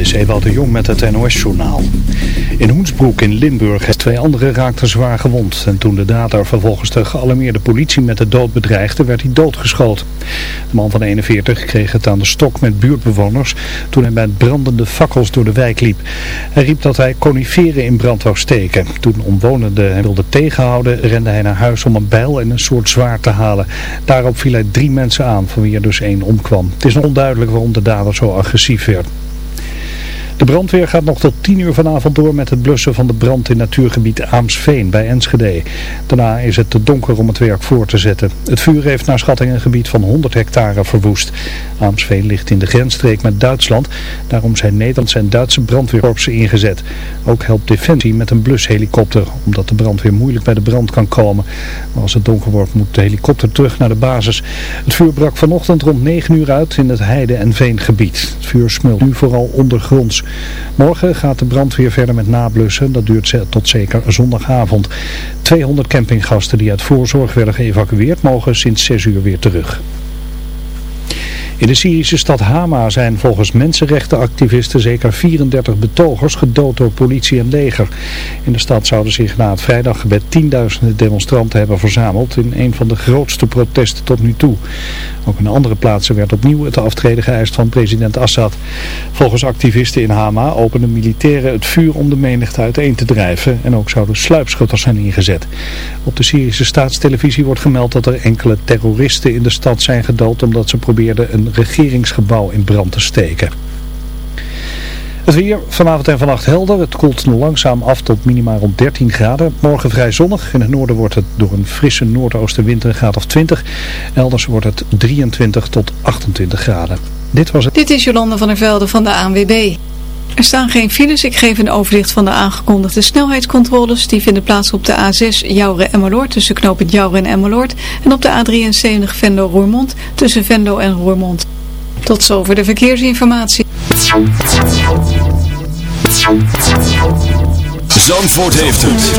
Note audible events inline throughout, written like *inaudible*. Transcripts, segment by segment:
is Ewald de Jong met het NOS-journaal. In Hoensbroek in Limburg twee anderen raakten zwaar gewond. En toen de dader vervolgens de gealarmeerde politie met de dood bedreigde, werd hij doodgeschoten. De man van 41 kreeg het aan de stok met buurtbewoners toen hij met brandende fakkels door de wijk liep. Hij riep dat hij coniferen in brand wou steken. Toen omwonenden hem wilden tegenhouden, rende hij naar huis om een bijl en een soort zwaard te halen. Daarop viel hij drie mensen aan, van wie er dus één omkwam. Het is onduidelijk waarom de dader zo agressief werd. De brandweer gaat nog tot 10 uur vanavond door met het blussen van de brand in natuurgebied Aamsveen bij Enschede. Daarna is het te donker om het werk voor te zetten. Het vuur heeft naar schatting een gebied van 100 hectare verwoest. Aamsveen ligt in de grensstreek met Duitsland. Daarom zijn Nederlandse en Duitse brandweerkorpsen ingezet. Ook helpt Defensie met een blushelikopter, omdat de brandweer moeilijk bij de brand kan komen. Als het donker wordt moet de helikopter terug naar de basis. Het vuur brak vanochtend rond 9 uur uit in het heide- en veengebied. Het vuur smult nu vooral ondergronds. Morgen gaat de brandweer verder met nablussen. Dat duurt tot zeker zondagavond. 200 campinggasten die uit voorzorg werden geëvacueerd mogen sinds 6 uur weer terug. In de Syrische stad Hama zijn volgens mensenrechtenactivisten zeker 34 betogers gedood door politie en leger. In de stad zouden zich na het vrijdaggebed tienduizenden demonstranten hebben verzameld in een van de grootste protesten tot nu toe. Ook in andere plaatsen werd opnieuw het aftreden geëist van president Assad. Volgens activisten in Hama openden militairen het vuur om de menigte uiteen te drijven en ook zouden sluipschutters zijn ingezet. Op de Syrische staatstelevisie wordt gemeld dat er enkele terroristen in de stad zijn gedood omdat ze probeerden een regeringsgebouw in brand te steken. Het weer vanavond en vannacht helder. Het koelt langzaam af tot minimaal rond 13 graden. Morgen vrij zonnig. In het noorden wordt het door een frisse noordoostenwind een graad of 20. Elders wordt het 23 tot 28 graden. Dit was het. Dit is Jolande van der Velde van de ANWB. Er staan geen files. Ik geef een overzicht van de aangekondigde snelheidscontroles. Die vinden plaats op de A6 Jouren-Emmeloord tussen knooppunt Jouren en Emmeloord. En op de A73 Vendo-Roermond tussen Vendo en Roermond. Tot zover de verkeersinformatie. Zandvoort heeft het.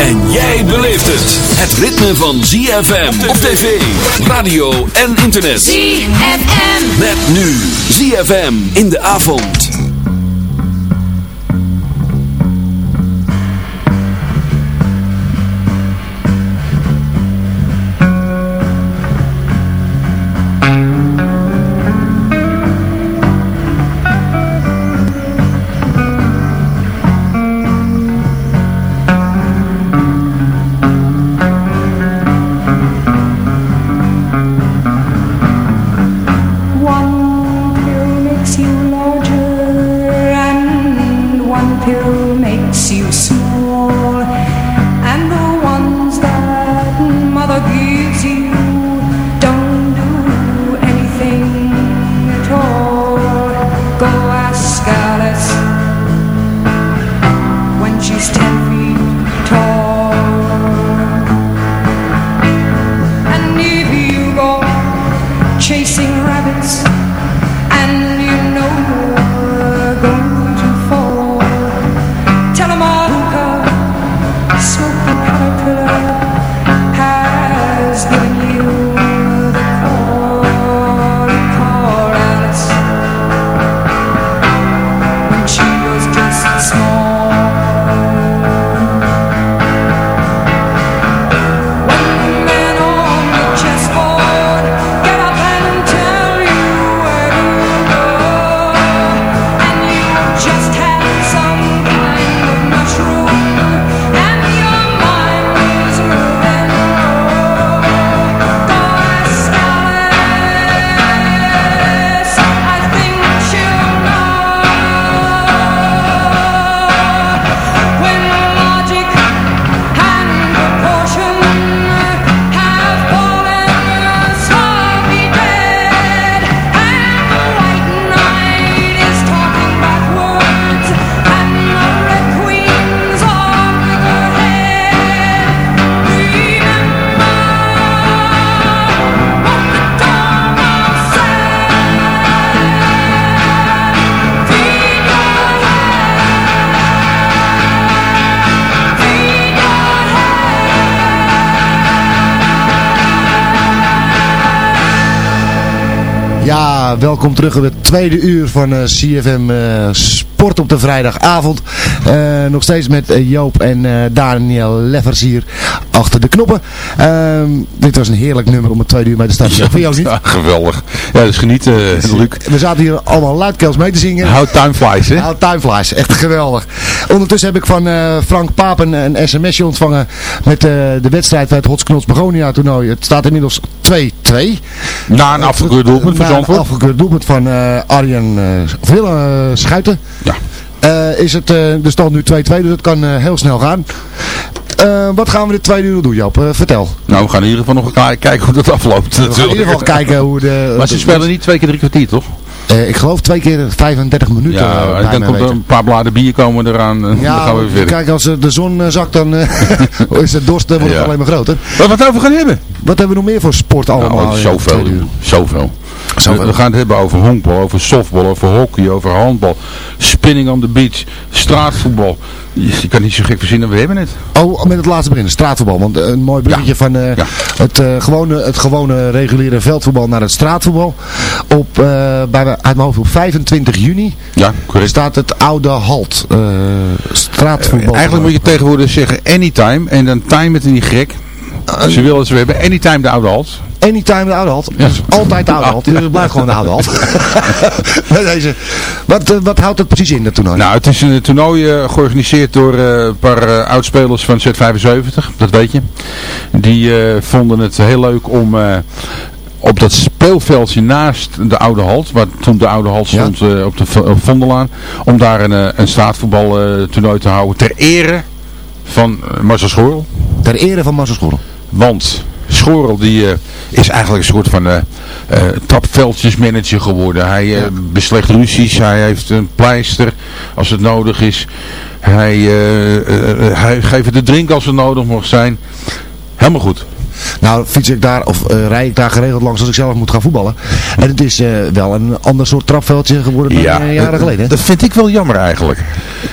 En jij beleeft het. Het ritme van ZFM op tv, radio en internet. ZFM. Met nu ZFM in de avond. Ja, welkom terug in het tweede uur van uh, CFM uh, Sport op de vrijdagavond. Uh, nog steeds met Joop en Daniel Leffers hier achter de knoppen. Ehm, dit was een heerlijk nummer om het tweede uur bij de start. Ja, ook niet? Ja, geweldig. Ja, dus genieten, Luc. We zaten hier allemaal luidkeels mee te zingen. How time flies, hè? How time flies. Echt geweldig. Ondertussen heb ik van Frank Papen een sms'je ontvangen met de wedstrijd bij het Hotsknots Begonia toernooi. Het staat inmiddels 2-2. Na een afgekeurd doelpunt van Zandvoort. Na een afgekeurd doelpunt van uh, Arjen uh, Willem Schuiten. Ja. Uh, is het de stand nu 2-2, dus het kan heel snel gaan. Uh, wat gaan we de tweede uur doen, Joop? Uh, vertel. Nou, we gaan in ieder geval nog kijken hoe dat afloopt. We gaan in ieder geval kijken hoe de... Maar ze spelen niet twee keer drie kwartier, toch? Uh, ik geloof twee keer 35 minuten. Ja, dan komt er een paar bladen bier komen eraan. Uh, ja, dan gaan we weer verder. Kijk, als de zon zakt, dan *laughs* is de dorst wordt ja. alleen maar groter. Wat, wat over gaan hebben? Wat hebben we nog meer voor sport allemaal? Nou, zoveel. Zoveel. We, we, gaan het hebben over honkbal, over softbal, over hockey, over handbal, spinning on the beach, straatvoetbal. Je, kan niet zo gek verzinnen, we hebben het. Oh, met het laatste beginnen, straatvoetbal. Want een mooi bruggetje van uh, het, uh, gewone, het gewone reguliere veldvoetbal naar het straatvoetbal. Op, uh, bij, uit mijn hoofd op 25 juni ja, correct. staat het oude halt. straatvoetbal. eigenlijk moet je tegenwoordig zeggen anytime en dan time met die gek. Als je wil, we hebben anytime de oude halt. Anytime de oude halt. Dus altijd de oude halt. Dus het blijft gewoon de oude halt. *laughs* Deze. Wat, uh, wat houdt het precies in, dat toernooi? Nou, het is een toernooi uh, georganiseerd door uh, een paar oudspelers van Z75. Dat weet je. Die vonden het heel leuk om op dat speelveldje naast de Oude Halt, waar toen de Oude Halt stond ja? op de op Vondelaan, om daar een, een straatvoetbaltoernooi te houden ter ere van Marcel Schorl. Ter ere van Marcel Schorl. Want Schorel die, uh, is eigenlijk een soort van uh, uh, tapveldjesmanager geworden. Hij ja. beslecht ruzies, hij heeft een pleister als het nodig is. Hij, hij geeft de drink als het nodig mocht zijn. Helemaal goed. Nou fiets ik daar, of uh, rij ik daar geregeld langs als ik zelf moet gaan voetballen. En het is uh, wel een ander soort trapveldje geworden dan ja, jaren geleden. Dat vind ik wel jammer eigenlijk.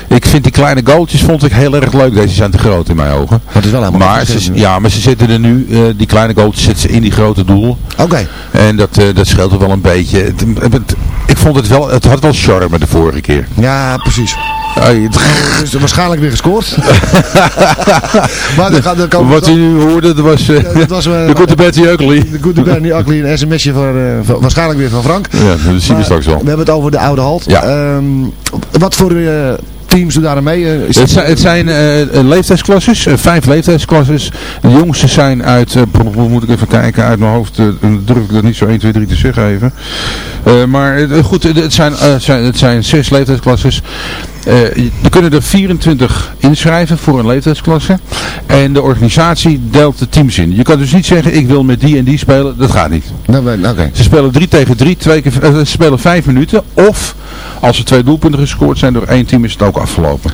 Ik vind die kleine goaltjes vond ik heel erg leuk. Deze zijn te groot in mijn ogen. Maar het is wel helemaal maar ze, Ja, maar ze zitten er nu, uh, die kleine goaltjes zitten ze in die grote doel. Oké. Okay. En dat, dat scheelt er wel een beetje. Het, het, het, ik vond het wel, het had wel charme de vorige keer. Ja, precies. Hey, *laughs* dus waarschijnlijk weer gescoord. *laughs* maar dan gaat, dan kan, Wat u nu hoorde, dat was, uh, dat was uh, *laughs* de Goede Betty Ugly. De Goede Betty Ugly, een sms'je van, uh, waarschijnlijk weer van Frank. Ja, dat zien we straks wel. We hebben het over de oude halt. Ja. Um, wat voor teams doen daar mee? Uh, het, zijn, het zijn uh, leeftijdsklasses, uh, vijf leeftijdsklasses. De jongste zijn uit, moet ik even kijken uit mijn hoofd, durf ik dat niet zo 1, 2, 3 te zeggen even. maar goed, het zijn, zijn, het zijn zes leeftijdsklasses. Er kunnen er 24 inschrijven voor een leeftijdsklasse. En de organisatie deelt de teams in. Je kan dus niet zeggen, ik wil met die en die spelen. Dat gaat niet. Nou, okay. Ze spelen 3 tegen 3, twee keer, uh, ze spelen 5 minuten. Of als er twee doelpunten gescoord zijn door één team is het ook afgelopen.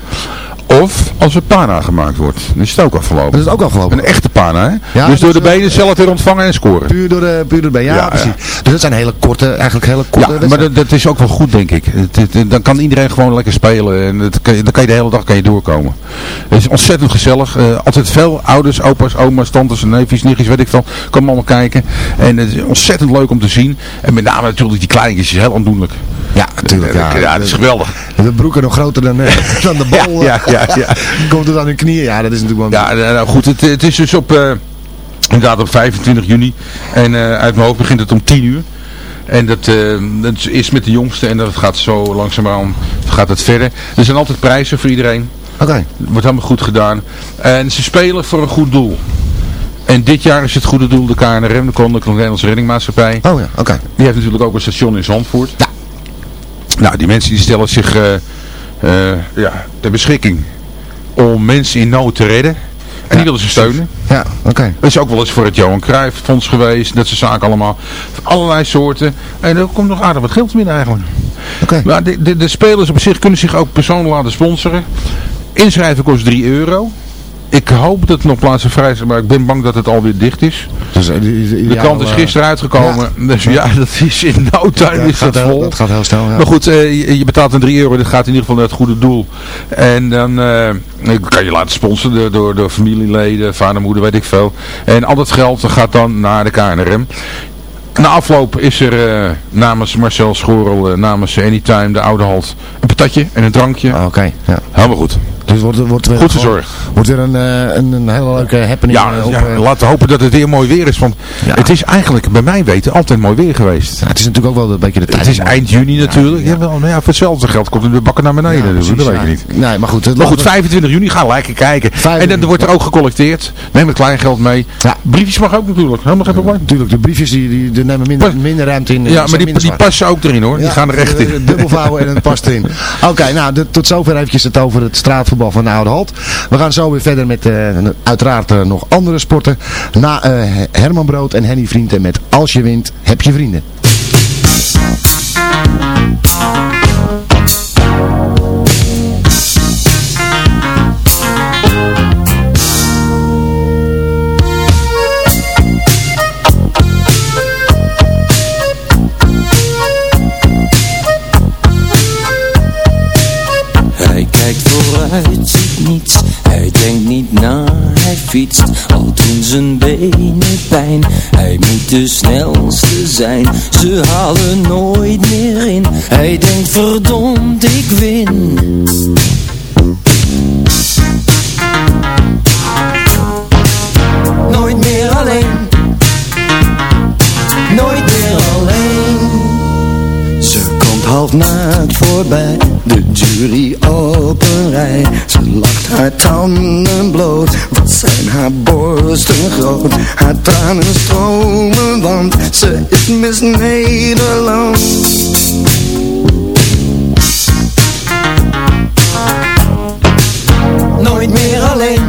Of als er pana gemaakt wordt. Dan is het ook afgelopen. Dat is ook afgelopen. Een echte pana, hè? Ja, dus door de benen zelf weer ontvangen en scoren. Puur door de, puur door de benen, ja, ja precies. Ja. Dus dat zijn hele korte, eigenlijk hele korte Ja, maar dat, dat, is ook wel goed, denk ik. Het, het, dan kan iedereen gewoon lekker spelen. En het, dan kan je de hele dag kan je doorkomen. Het is ontzettend gezellig. Uh, altijd veel ouders, opa's, oma's, tantes, neefjes, nichtjes, weet ik veel. Komen allemaal kijken. En het is ontzettend leuk om te zien. En met name natuurlijk die kleintjes, heel aandoenlijk. Ja, natuurlijk. Ja, ja, dat is geweldig. De broeken nog groter dan, *laughs* dan de bal. ja, ja, ja. *laughs* Komt het aan hun knieën? Ja, dat is natuurlijk wel... Ja, nou goed, het, het is dus op... Uh, inderdaad op 25 juni. En uh, uit mijn hoofd begint het om 10 uur. En dat, uh, dat is met de jongste en dat gaat zo langzaamaan gaat het verder. Er zijn altijd prijzen voor iedereen. Oké. Okay. Wordt helemaal goed gedaan. En ze spelen voor een goed doel. En dit jaar is het goede doel de KNRM, de Koninklijke Nederlandse Reddingmaatschappij. Oh ja, oké. Okay. Die heeft natuurlijk ook een station in Zandvoort. Ja. Nou, die mensen die stellen zich uh, ja, ter beschikking om mensen in nood te redden. En die willen ze steunen. Ja, oké. Dat is ook wel eens voor het Johan Cruijff Fonds geweest. Dat soort zaken allemaal. Allerlei soorten. En er komt nog aardig wat geld binnen eigenlijk. Oké. Maar de, de, de, spelers op zich kunnen zich ook persoonlijk laten sponsoren. Inschrijven kost 3 euro. Ik hoop dat het nog plaatsen vrij zijn, maar ik ben bang dat het alweer dicht is. Dus, uh, de krant is gisteren uitgekomen. Ja. Dus ja, *laughs* dat is in no time ja, is dat heel, vol. Dat gaat heel snel. Maar goed, uh, je, betaalt een 3 euro. Dat gaat in ieder geval naar het goede doel. En dan uh, kan je laten sponsoren door, door, familieleden, vader, moeder, weet ik veel. En al dat geld gaat dan naar de KNRM. na afloop is er namens Marcel Schorel, namens Anytime, de oude halt, een patatje en een drankje. Ah, Oké, ja. Helemaal goed. Dus wordt, wordt weer Goed verzorgd. Wordt weer een, eh, een, een hele leuke happening. Ja, eh, op, ja, eh, laten we hopen dat het weer mooi weer is. Want Ja. het is eigenlijk, bij mij weten, altijd mooi weer geweest. ja, het is natuurlijk ook wel een beetje de tijd. Het is eind juni natuurlijk. ja. Wel, nou ja, voor hetzelfde geld komt het de bakken naar beneden. Dus precies, dat weet je niet. Nee, maar goed. Maar goed, laten we- 25 juni, ga lekker kijken. En 25, dan wordt er ook gecollecteerd. Neem het kleingeld mee. Ja. Briefjes mag ook natuurlijk. Helemaal geen probleem. Natuurlijk, de briefjes die, die, die nemen minder, minder ruimte in. Ja, maar die, passen ook erin hoor. Die gaan er echt in. Dubbelvouwen en het past erin. *laughs* Oké, nou, de- tot zover eventjes het over het straatvoetbal van de Halt. We gaan zo weer verder met eh, uiteraard eh, nog andere sporten. Na eh, Herman Brood en Henny Vrienden met Als je wint, heb je vrienden. Al doen zijn benen pijn. Hij moet de snelste zijn Ze halen nooit meer in. Hij denkt verdomd, ik win. Nooit meer alleen. Nooit meer alleen. Ze komt half naakt voorbij, de jury op een rij. Ze lacht haar tanden bloot, wat zijn haar borsten groot. Haar tranen stromen, want ze is Miss Nederland. Nooit meer alleen,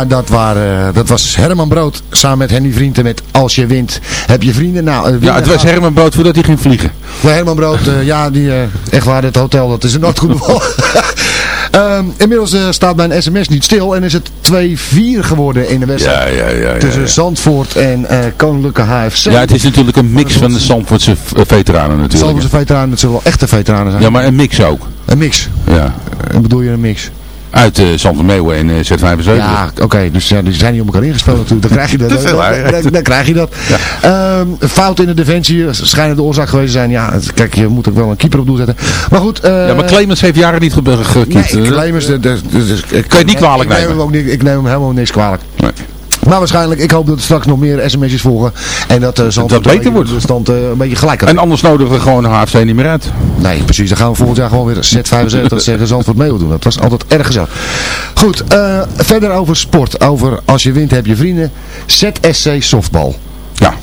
Ja, dat, waren, dat was Herman Brood samen met Henny Vrienden met Als je wint, heb je vrienden. Nou, eh, Ja, het was Herman Brood voordat hij ging vliegen. Maar Herman Brood, eh, ja, die, eh, echt waar, het hotel, dat is een nooit goed. *laughs* *laughs* Ehm, inmiddels eh, staat mijn sms niet stil en is het 2-4 geworden in de wedstrijd. ja, ja. Tussen Zandvoort en eh, Koninklijke HFC. Ja, het is natuurlijk een mix van de Zandvoortse veteranen natuurlijk. Zandvoortse veteranen, het zullen wel echte veteranen zijn. Ja, maar een mix ook. Een mix. Ja. En bedoel je een mix? Uit uh, Zand Meeuwen en uh, Z75. Ja, oké. dus ja, die zijn niet op elkaar ingespeeld natuurlijk. Dan krijg je dat. *laughs* Dan, dan, dan, krijg je dat. Ja. Um, fout in de defensie schijnen de oorzaak geweest te zijn. Ja, kijk, je moet ook wel een keeper op doel zetten. Maar goed. Uh, ja, maar Clemens heeft jaren niet gekiept. Nee, Clemens, de, de, kan je het niet kwalijk nemen. Ik neem hem, ook niet, ik neem hem helemaal niks kwalijk. Nee. Maar waarschijnlijk, ik hoop dat er straks nog meer sms'jes volgen. En dat, uh, dat beter wordt. De stand uh, een beetje gelijk En anders nodigen we gewoon de HFC niet meer uit. Nee, precies. Dan gaan we volgend jaar gewoon weer Z75 dat *laughs* zeggen Zandvoort mee wil doen. Dat was altijd erg gezellig. Goed, uh, verder over sport. Over als je wint heb je vrienden. ZSC softbal. Ja.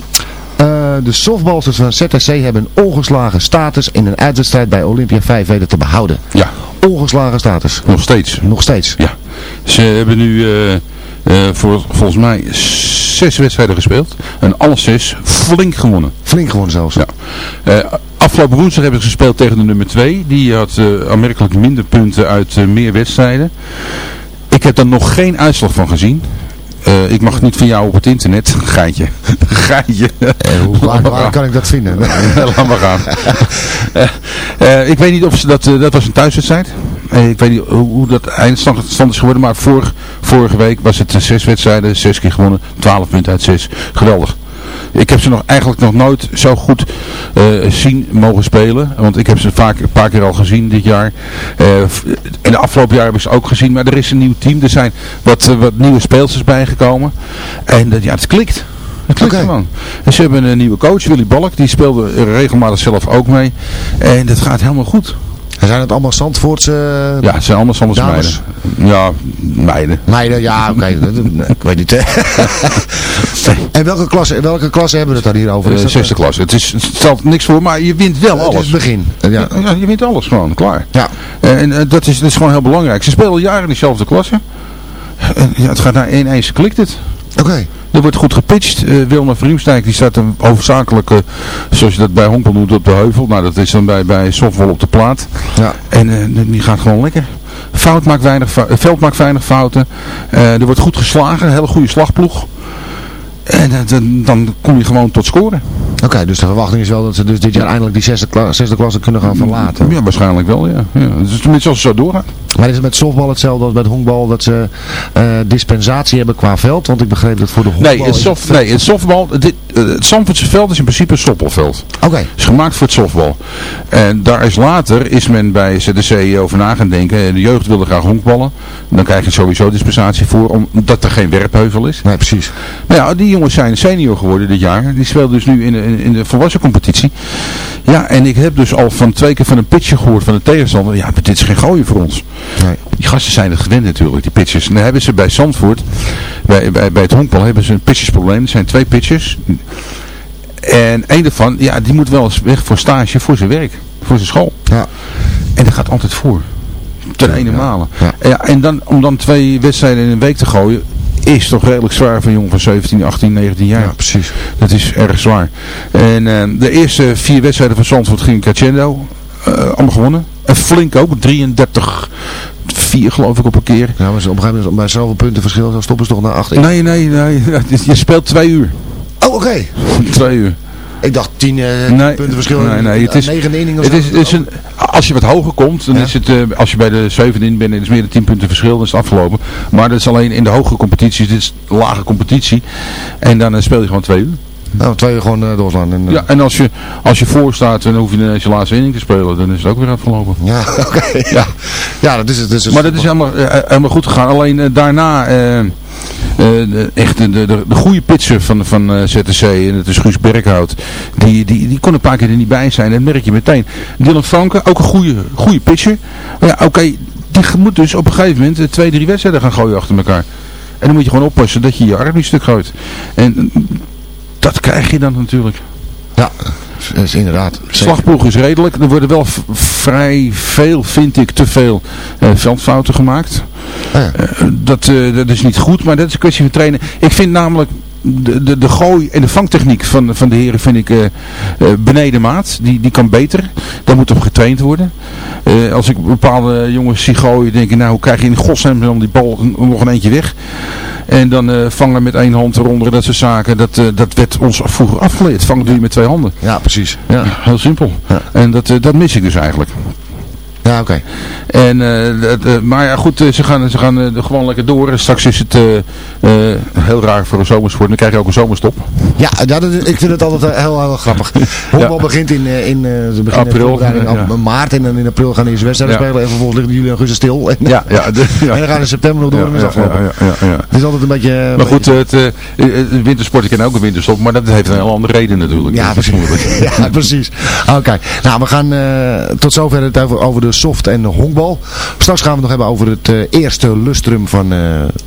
Uh, de softballers van ZSC hebben een ongeslagen status in een uitwedstrijd bij Olympia 5 weten te behouden. Ja. Ongeslagen status. Nog steeds. Nog steeds. Ja. Ze hebben nu... Uh, voor, volgens mij zes wedstrijden gespeeld. En alle zes flink gewonnen. Flink gewonnen zelfs. Ja. Uh, afgelopen woensdag hebben ze gespeeld tegen de nummer 2. Die had uh, aanmerkelijk minder punten uit meer wedstrijden. Ik heb daar nog geen uitslag van gezien. Uh, ik mag het niet van jou op het internet. *laughs* Geitje. *laughs* Geitje. Hoe, *laughs* waar, waar kan ik dat vinden? Laat maar gaan. uh, ik weet niet of ze dat... dat was een thuiswedstrijd. Ik weet niet hoe, dat eindstand is geworden. Maar vor, vorige week was het zes wedstrijden. Zes keer gewonnen. 12 punten uit zes. Geweldig. Ik heb ze nog eigenlijk nog nooit zo goed uh, zien mogen spelen. Want ik heb ze vaak een paar keer al gezien dit jaar. Uh, in de afgelopen jaar heb ik ze ook gezien. Maar er is een nieuw team. Er zijn wat, uh, wat nieuwe speelsters bijgekomen. En ja, het klikt. Het klikt okay. En ze hebben een nieuwe coach, Willy Balk. Die speelde regelmatig zelf ook mee. En dat gaat helemaal goed. En zijn het allemaal Zandvoortse uh, Ja, het zijn allemaal Zandvoortse meiden. Ja, meiden. Meiden, ja, oké. *laughs* Okay. ik weet niet. en welke klasse, welke klasse hebben we het dan hier over? Uh, zesde klasse. Het, is, het stelt niks voor, maar je wint wel alles. Het is het begin. Ja. ja, je wint alles gewoon, klaar. Ja. En dat, is, dat is gewoon heel belangrijk. Ze spelen jaren in dezelfde klasse. Ja, het gaat naar één eens klikt het. Oké. Okay. Er wordt goed gepitcht. Uh, Wilma Vriemstijk die staat een hoofdzakelijk, uh, zoals je dat bij Honkbal doet, op de heuvel. Nou, dat is dan bij, bij softball op de plaat. Ja. En uh, die gaat gewoon lekker. Fout maakt weinig, veld maakt weinig fouten. er wordt goed geslagen. Een hele goede slagploeg. En dan, dan kom je gewoon tot scoren. Oké, okay, dus de verwachting is wel dat ze dus dit jaar eindelijk die zesde, kla zesde klasse kunnen gaan verlaten. Ja, waarschijnlijk wel, ja. ja. Dus tenminste als het zo doorgaat. Maar is het met softbal hetzelfde als met honkbal, dat ze uh, dispensatie hebben qua veld? Want ik begreep dat voor de honkbal... Nee, soft, nee, het softbal, dit, het Zandvoortse veld is in principe een softbalveld. Oké. Okay. Is gemaakt voor het softbal. En daar is later, is men bij ZDC over na gaan denken. De jeugd wilde graag honkballen. Dan krijg je sowieso dispensatie voor, omdat er geen werpheuvel is. Nee, precies. Maar ja, die jongens zijn senior geworden dit jaar. Die speelt dus nu in de, in de volwassen competitie. Ja, en ik heb dus al van twee keer van een pitcher gehoord van de tegenstander. Ja, maar dit is geen gooien voor ons. Nee. Die gasten zijn het gewend natuurlijk, die pitchers. En dan hebben ze bij Zandvoort, bij, bij, bij het honkbal, hebben ze een pitchersprobleem. Er zijn twee pitchers. En een daarvan, ja, die moet wel eens weg voor stage, voor zijn werk, voor zijn school. Ja. En dat gaat altijd voor. Ten ene ja. malen. Ja. En, ja, en dan, om dan twee wedstrijden in een week te gooien, is toch redelijk zwaar voor een jongen van 17, 18, 19 jaar. Ja, precies. Dat is erg zwaar. En uh, de eerste vier wedstrijden van Zandvoort ging crescendo. Uh, allemaal gewonnen. En flink ook. 33, 4 geloof ik op een keer. Ja, maar op een gegeven moment bij zoveel punten verschil, dan stoppen ze toch naar 8 Nee, nee, nee. *laughs* Je speelt twee uur. Oh, oké. Okay. Twee uur. Ik dacht 10 uh, nee, punten verschil. Nee, nee, het is, 9 inningen het is, het is een, als je wat hoger komt, dan Ja. is het, uh, als je bij de 7 in bent, en het is meer dan 10 punten verschil, dan is het afgelopen. Maar dat is alleen in de hogere competities, dit is lage competitie. En dan uh, speel je gewoon twee uur. Nou, twee uur gewoon uh, doorslaan. En, uh, Ja, en als je, als je voor staat, dan hoef je ineens je laatste inning te spelen, dan is het ook weer afgelopen. ja, *laughs* oké. Ja. ja, dat is het. Dat is Maar dat is helemaal, eh, helemaal goed gegaan. Alleen eh, daarna, eh, eh, de, echt de, de, de goede pitcher van, van eh, ZTC, en dat is Guus Berghout, die, die, die kon een paar keer er niet bij zijn. Dat merk je meteen. Dylan Franke, ook een goede, goede pitcher. Maar ja, oké, die moet dus op een gegeven moment eh, twee, drie wedstrijden gaan gooien achter elkaar. En dan moet je gewoon oppassen dat je je arm niet stuk gooit. En eh, dat krijg je dan natuurlijk. Ja, dat is inderdaad. De slagploeg is redelijk. Er worden wel vrij veel, vind ik, te veel eh, veldfouten gemaakt. Ah, ja. Eh, dat, eh, dat is niet goed, maar dat is een kwestie van trainen. Ik vind namelijk de, de, de gooi en de vangtechniek van, van de heren vind ik eh, eh, beneden maat. Die, die kan beter. Daar moet op getraind worden. Eh, als ik bepaalde jongens zie gooien, denk ik, nou hoe krijg je in godsnaam dan die bal nog een eentje weg. En dan eh, vangen met één hand eronder, dat soort zaken. Dat, dat werd ons vroeger afgeleerd. Vangen doe je met twee handen. ja, precies. Ja. Heel simpel. Ja. En dat, dat mis ik dus eigenlijk. Ja, oké. En, eh, dat, eh, maar ja, goed, eh, ze gaan, ze gaan eh, gewoon lekker door. Straks is het heel raar voor een zomersport. Dan krijg je ook een zomerstop. Ja, ja dat, ik vind het altijd heel, heel grappig. *laughs* Honkbal Ja. begint in, in ze beginnen April, op maart en dan in april gaan de wedstrijden spelen en vervolgens liggen juli en augustus stil. En, Ja, ja. de- en dan gaan ze in september nog door en is afgelopen. ja, ja, ja, ja. Het is altijd een beetje... Maar goed, het, het wintersport kan ook een winterstop, maar dat heeft een hele andere reden natuurlijk. Ja, precies. *laughs* ja, precies. Oké. Nou, we gaan tot zover het over, over de soft en honkbal. Straks gaan we het nog hebben over het eh, eerste lustrum van eh,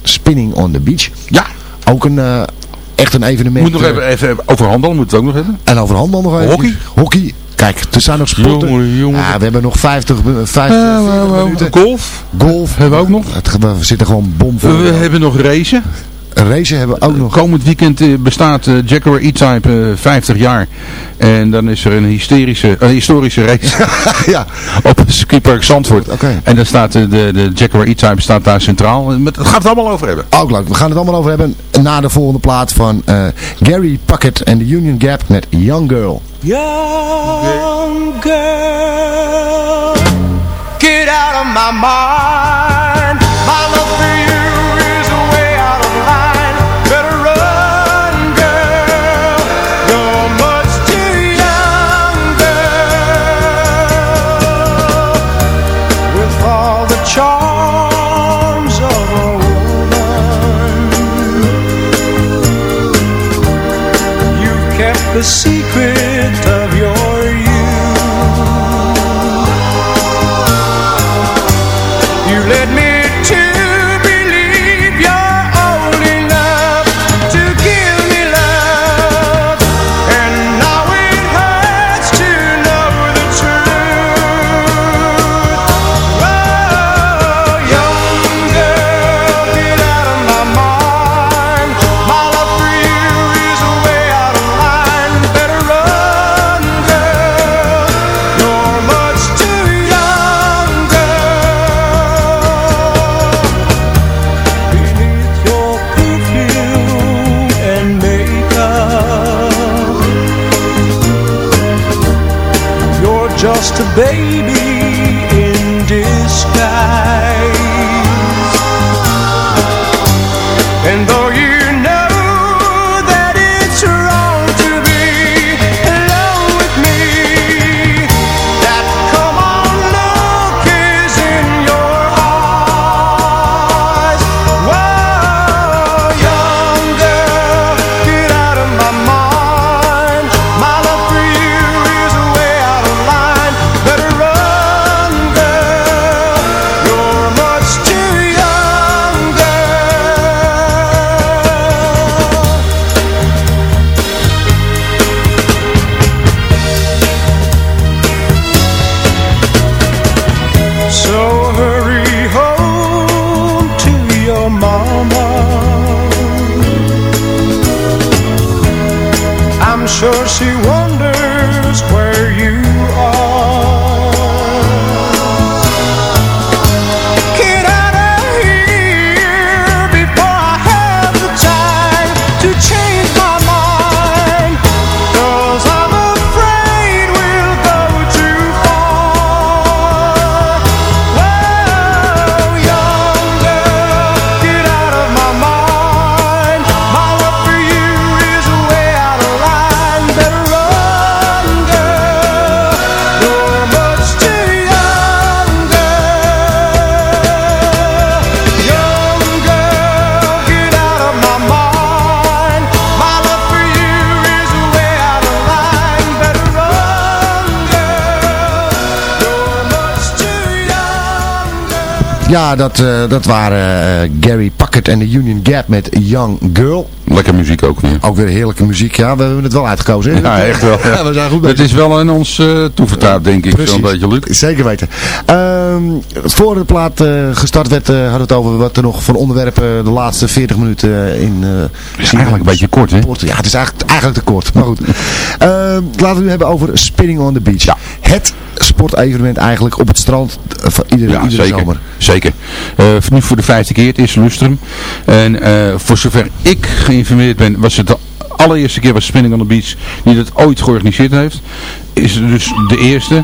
Spinning on the Beach. Ja, Ook een, eh, echt een evenement. moet nog even, even over handel, moeten we het ook nog hebben. En over handbal nog even. Hockey? Hockey. Kijk, er zijn nog sporten. Jongen, jongen. Ja, we hebben nog 50, eh, 50 40 minuten. golf Golf. hebben we ook nog. Het, we zitten gewoon bomvol. We hebben nog racen. Racen hebben we ook nog. Komend weekend eh, bestaat uh, Jaguar E-Type eh, 50 jaar. En dan is er een, hysterische, een historische race *laughs* ja, op Skipark Zandvoort. Oké. En dan staat eh, de, de Jaguar E-Type staat daar centraal. Met, het gaat het allemaal over hebben. ook leuk. We gaan het allemaal over hebben na de volgende plaat van eh, Gary Puckett en de Union Gap met Young Girl. Young girl, get out of my mind. The secret Ja, dat, eh, dat waren eh, Gary Puckett en de Union Gap met Young Girl. Lekker muziek ook weer. Ook weer heerlijke muziek. Ja, we hebben het wel uitgekozen. hè? Ja, *laughs* echt wel. Ja, we zijn goed Het bezig. is wel aan ons toevertrouwd, denk ik. Precies. Zo'n beetje, Luc. Zeker weten. Ehm, voor de plaat eh, gestart werd, eh, hadden we het over wat er nog voor onderwerpen de laatste 40 minuten in... is eigenlijk een beetje kort, hè? Ja, het is eigenlijk, eigenlijk te kort. Maar goed. *laughs* Ehm, laten we nu hebben over Spinning on the Beach. Ja. Het sportevenement eigenlijk op het strand van iedere, Ja, iedere zeker. zomer. zeker. Nu voor de vijfde keer, het is Lustrum. En voor zover ik geïnformeerd ben, was het de allereerste keer was Spinning on the Beach die dat ooit georganiseerd heeft. Is dus de eerste.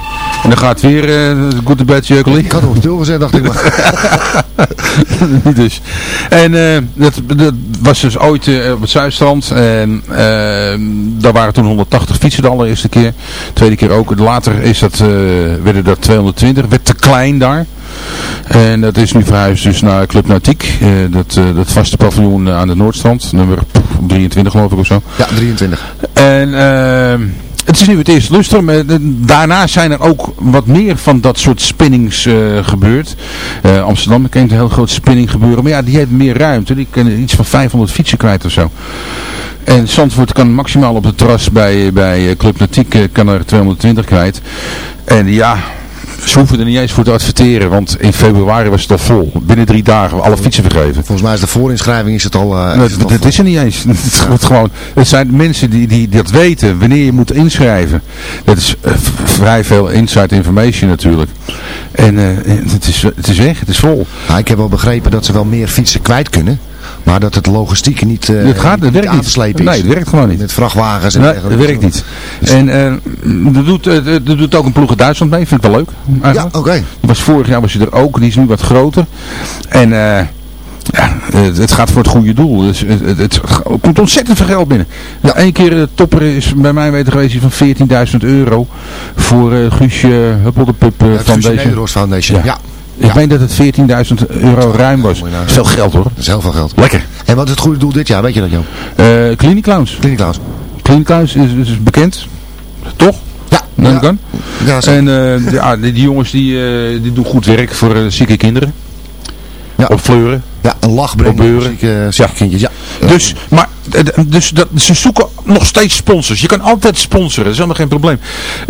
En dan gaat weer uh, Good to Bad. Ik had nog stilgezet, dacht ik maar. *laughs* dus. En uh, dat, dat, was dus ooit uh, op het Zuidstrand. En daar waren toen 180 fietsen de allereerste keer. Tweede keer ook. Later is dat, werden dat 220. Werd te klein daar. En dat is nu verhuisd dus naar Club Nautiek. Uh, dat, uh, dat vaste paviljoen aan de Noordstrand. Nummer 23 geloof ik of zo. Ja, 23. En uh, het is nu het eerste lustrum. Maar daarna zijn er ook wat meer van dat soort spinnings gebeurd. Amsterdam kent een heel groot spinning gebeuren. Maar ja, die heeft meer ruimte. Die kunnen iets van 500 fietsen kwijt of zo. En Zandvoort kan maximaal op het terras bij, bij Club Nautiek kan er 220 kwijt. En ja, ze hoeven er niet eens voor te adverteren, want in februari was het al vol. Binnen drie dagen alle fietsen vergeven. Volgens mij is de voorinschrijving is het al... Uh, is het, is er niet eens. *laughs* Het, wordt gewoon, het zijn mensen die, die dat weten, wanneer je moet inschrijven. Dat is uh, vrij veel inside information natuurlijk. En uh, het, is, het is weg, het is vol. Nou, ik heb wel begrepen dat ze wel meer fietsen kwijt kunnen. Maar dat het logistiek niet, uh, het gaat, het werkt niet. is. Nee, het werkt gewoon niet. Met vrachtwagens en nee, het werkt niet. Dus en uh, er, doet, uh, er doet ook een ploeg in Duitsland mee, vind ik wel leuk. Eigenlijk. Ja, oké. Okay. Was vorig jaar was hij er ook, die is nu wat groter. En ja, het gaat voor het goede doel. Dus het, het, komt ontzettend veel geld binnen. Ja. Eén keer de topper is bij mij weten geweest van 14.000 euro voor Guusje Huppeldepup ja, Foundation. Foundation. ja. Ik meen dat het 14.000 euro ruim was. Dat is veel geld hoor. Dat is heel veel geld. Lekker. En wat is het goede doel dit jaar, weet je dat Jan? Uh, Clinic Clowns. Clinic Clowns. Clinic Clowns is, is bekend. Toch? Ja. Neem ja. kan. Ja, en uh, ja, die, die, jongens die, uh, die doen goed werk voor uh, zieke kinderen. Ja. Op fleuren. Ja, een lach brengen. Op beuren. Zieke, zieke ja. kindjes. Ja. Dus, maar, dus dat, ze zoeken nog steeds sponsors. Je kan altijd sponsoren, dat is helemaal geen probleem.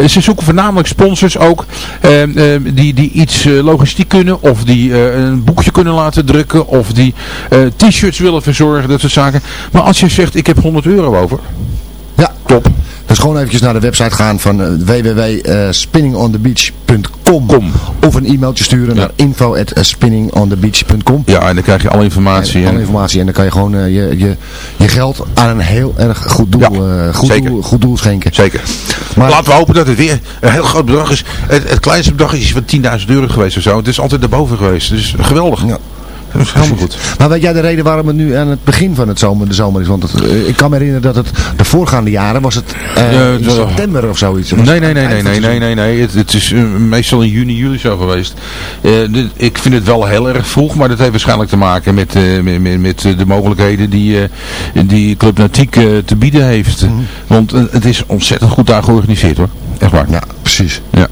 Ze zoeken voornamelijk sponsors ook eh, eh, die, die iets eh, logistiek kunnen. Of die eh, een boekje kunnen laten drukken. Of die t-shirts willen verzorgen, dat soort zaken. Maar als je zegt, ik heb 100 euro over. Ja. Top. Dus gewoon eventjes naar de website gaan van uh, www.spinningonthebeach.com of een e-mailtje sturen ja. naar info.spinningonthebeach.com Ja, en dan krijg je alle informatie. En, alle informatie en dan kan je gewoon uh, je, je, je geld aan een heel erg goed doel, ja, uh, goed, doel, goed doel schenken. Zeker. Maar laten we hopen dat het weer een heel groot bedrag is. Het, het kleinste bedrag is van 10.000 euro geweest of zo. Het is altijd daarboven geweest. Dus geweldig. Ja. Dat is helemaal goed. Maar weet jij de reden waarom het nu aan het begin van het zomer, de zomer is? Want het, uh, ik kan me herinneren dat het de voorgaande jaren was het Ja, in september of zoiets. Nee, nee, nee, nee, nee, het nee, nee, nee. Het, het is eh, meestal in juni, juli zo geweest. Eh, dit- ik vind het wel heel erg vroeg, maar dat heeft waarschijnlijk te maken met, eh, met, met, met eh, de mogelijkheden die, eh, die Club Nautiek eh, te bieden heeft. Mhm. Want eh, het is ontzettend goed daar georganiseerd hoor. Echt waar. Ja, precies. Ja.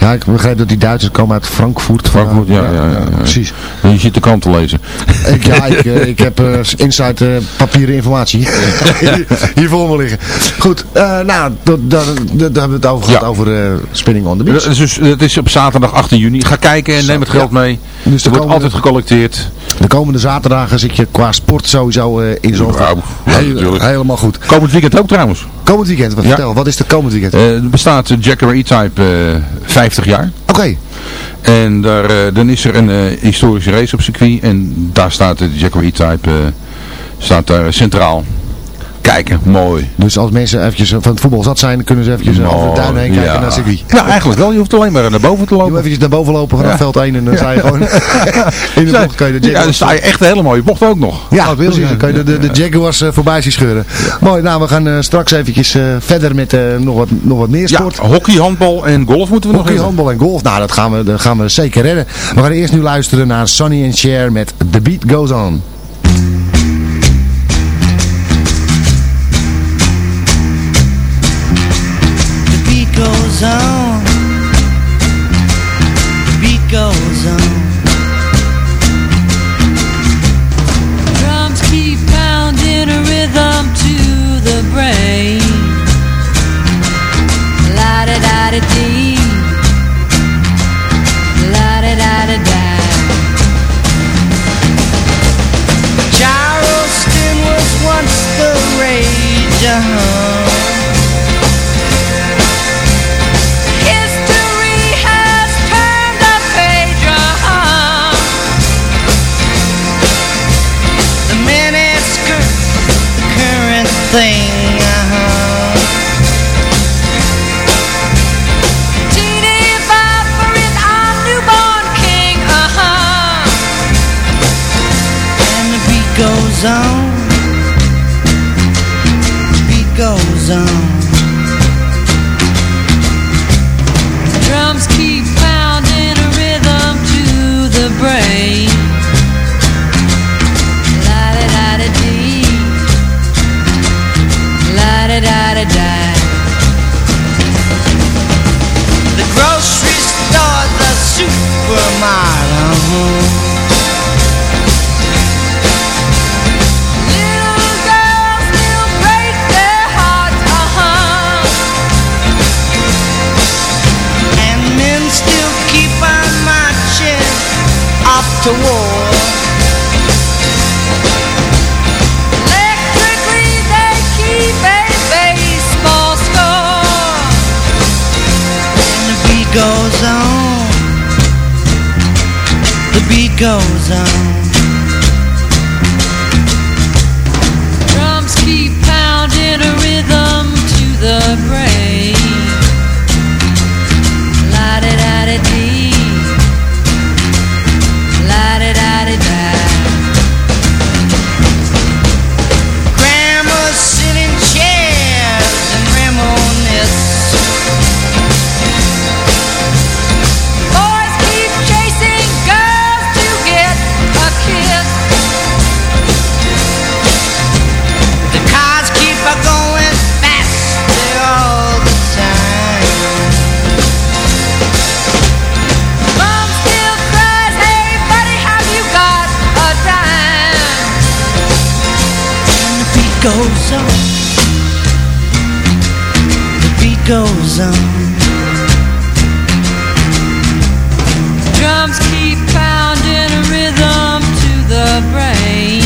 Ja, ik begreep dat die Duitsers komen uit Frankfurt. Frankfurt, ja, ja, ja, ja. Precies. Je zit de kant te lezen. *laughs* Ik, ja, ik, eh, ik heb eh, inside eh, papieren informatie hier, *laughs* hier voor me liggen. Goed, eh, nou, dat, dat, dat, daar hebben we het over gehad, over eh, Spinning on the Beach. Dus, het is op zaterdag 18 juni. Ga kijken en neem het geld mee. Dus Er wordt komende, altijd gecollecteerd. de komende zaterdagen zit je qua sport sowieso eh, in zo'n Ja, ja, natuurlijk. helemaal goed. Komend weekend ook trouwens. Komend weekend, wat vertel, wat is de komend weekend? Eh, er bestaat uh, Jackery E-Type eh, 50 jaar. Oké, En daar, eh, dan is er een eh, historische race op circuit. En daar staat de Jackery E-Type eh, staat daar centraal. Kijken, mooi. dus als mensen eventjes van het voetbal zat zijn, kunnen ze eventjes eh, over de duinen heen kijken ja. naar circuit. Ja, eigenlijk wel. Je hoeft alleen maar naar boven te Je moet lopen. eventjes naar boven lopen vanaf Ja. veld 1 en dan sta je gewoon *laughs* in de bocht. Kan je de ja, dan sta je echt hele mooie bocht ook nog. ja, Nou, precies, wil dan kan je de, de, de Jaguars eh, voorbij zien scheuren. Mooi, nou we gaan eh, straks eventjes eh, verder met eh, nog, wat, nog wat meer Ja, sport. hockey, handbal en golf moeten we nog Hockey, hebben. handbal en golf, nou dat gaan, we, dat gaan we zeker redden. We gaan eerst nu luisteren naar Sonny and Cher met The Beat Goes On. Goes on. The beat goes on. Drums keep pounding a rhythm to the brain. La da da da. The beat goes on. The beat goes on goes on The beat goes on Drums keep pounding a rhythm to the brain.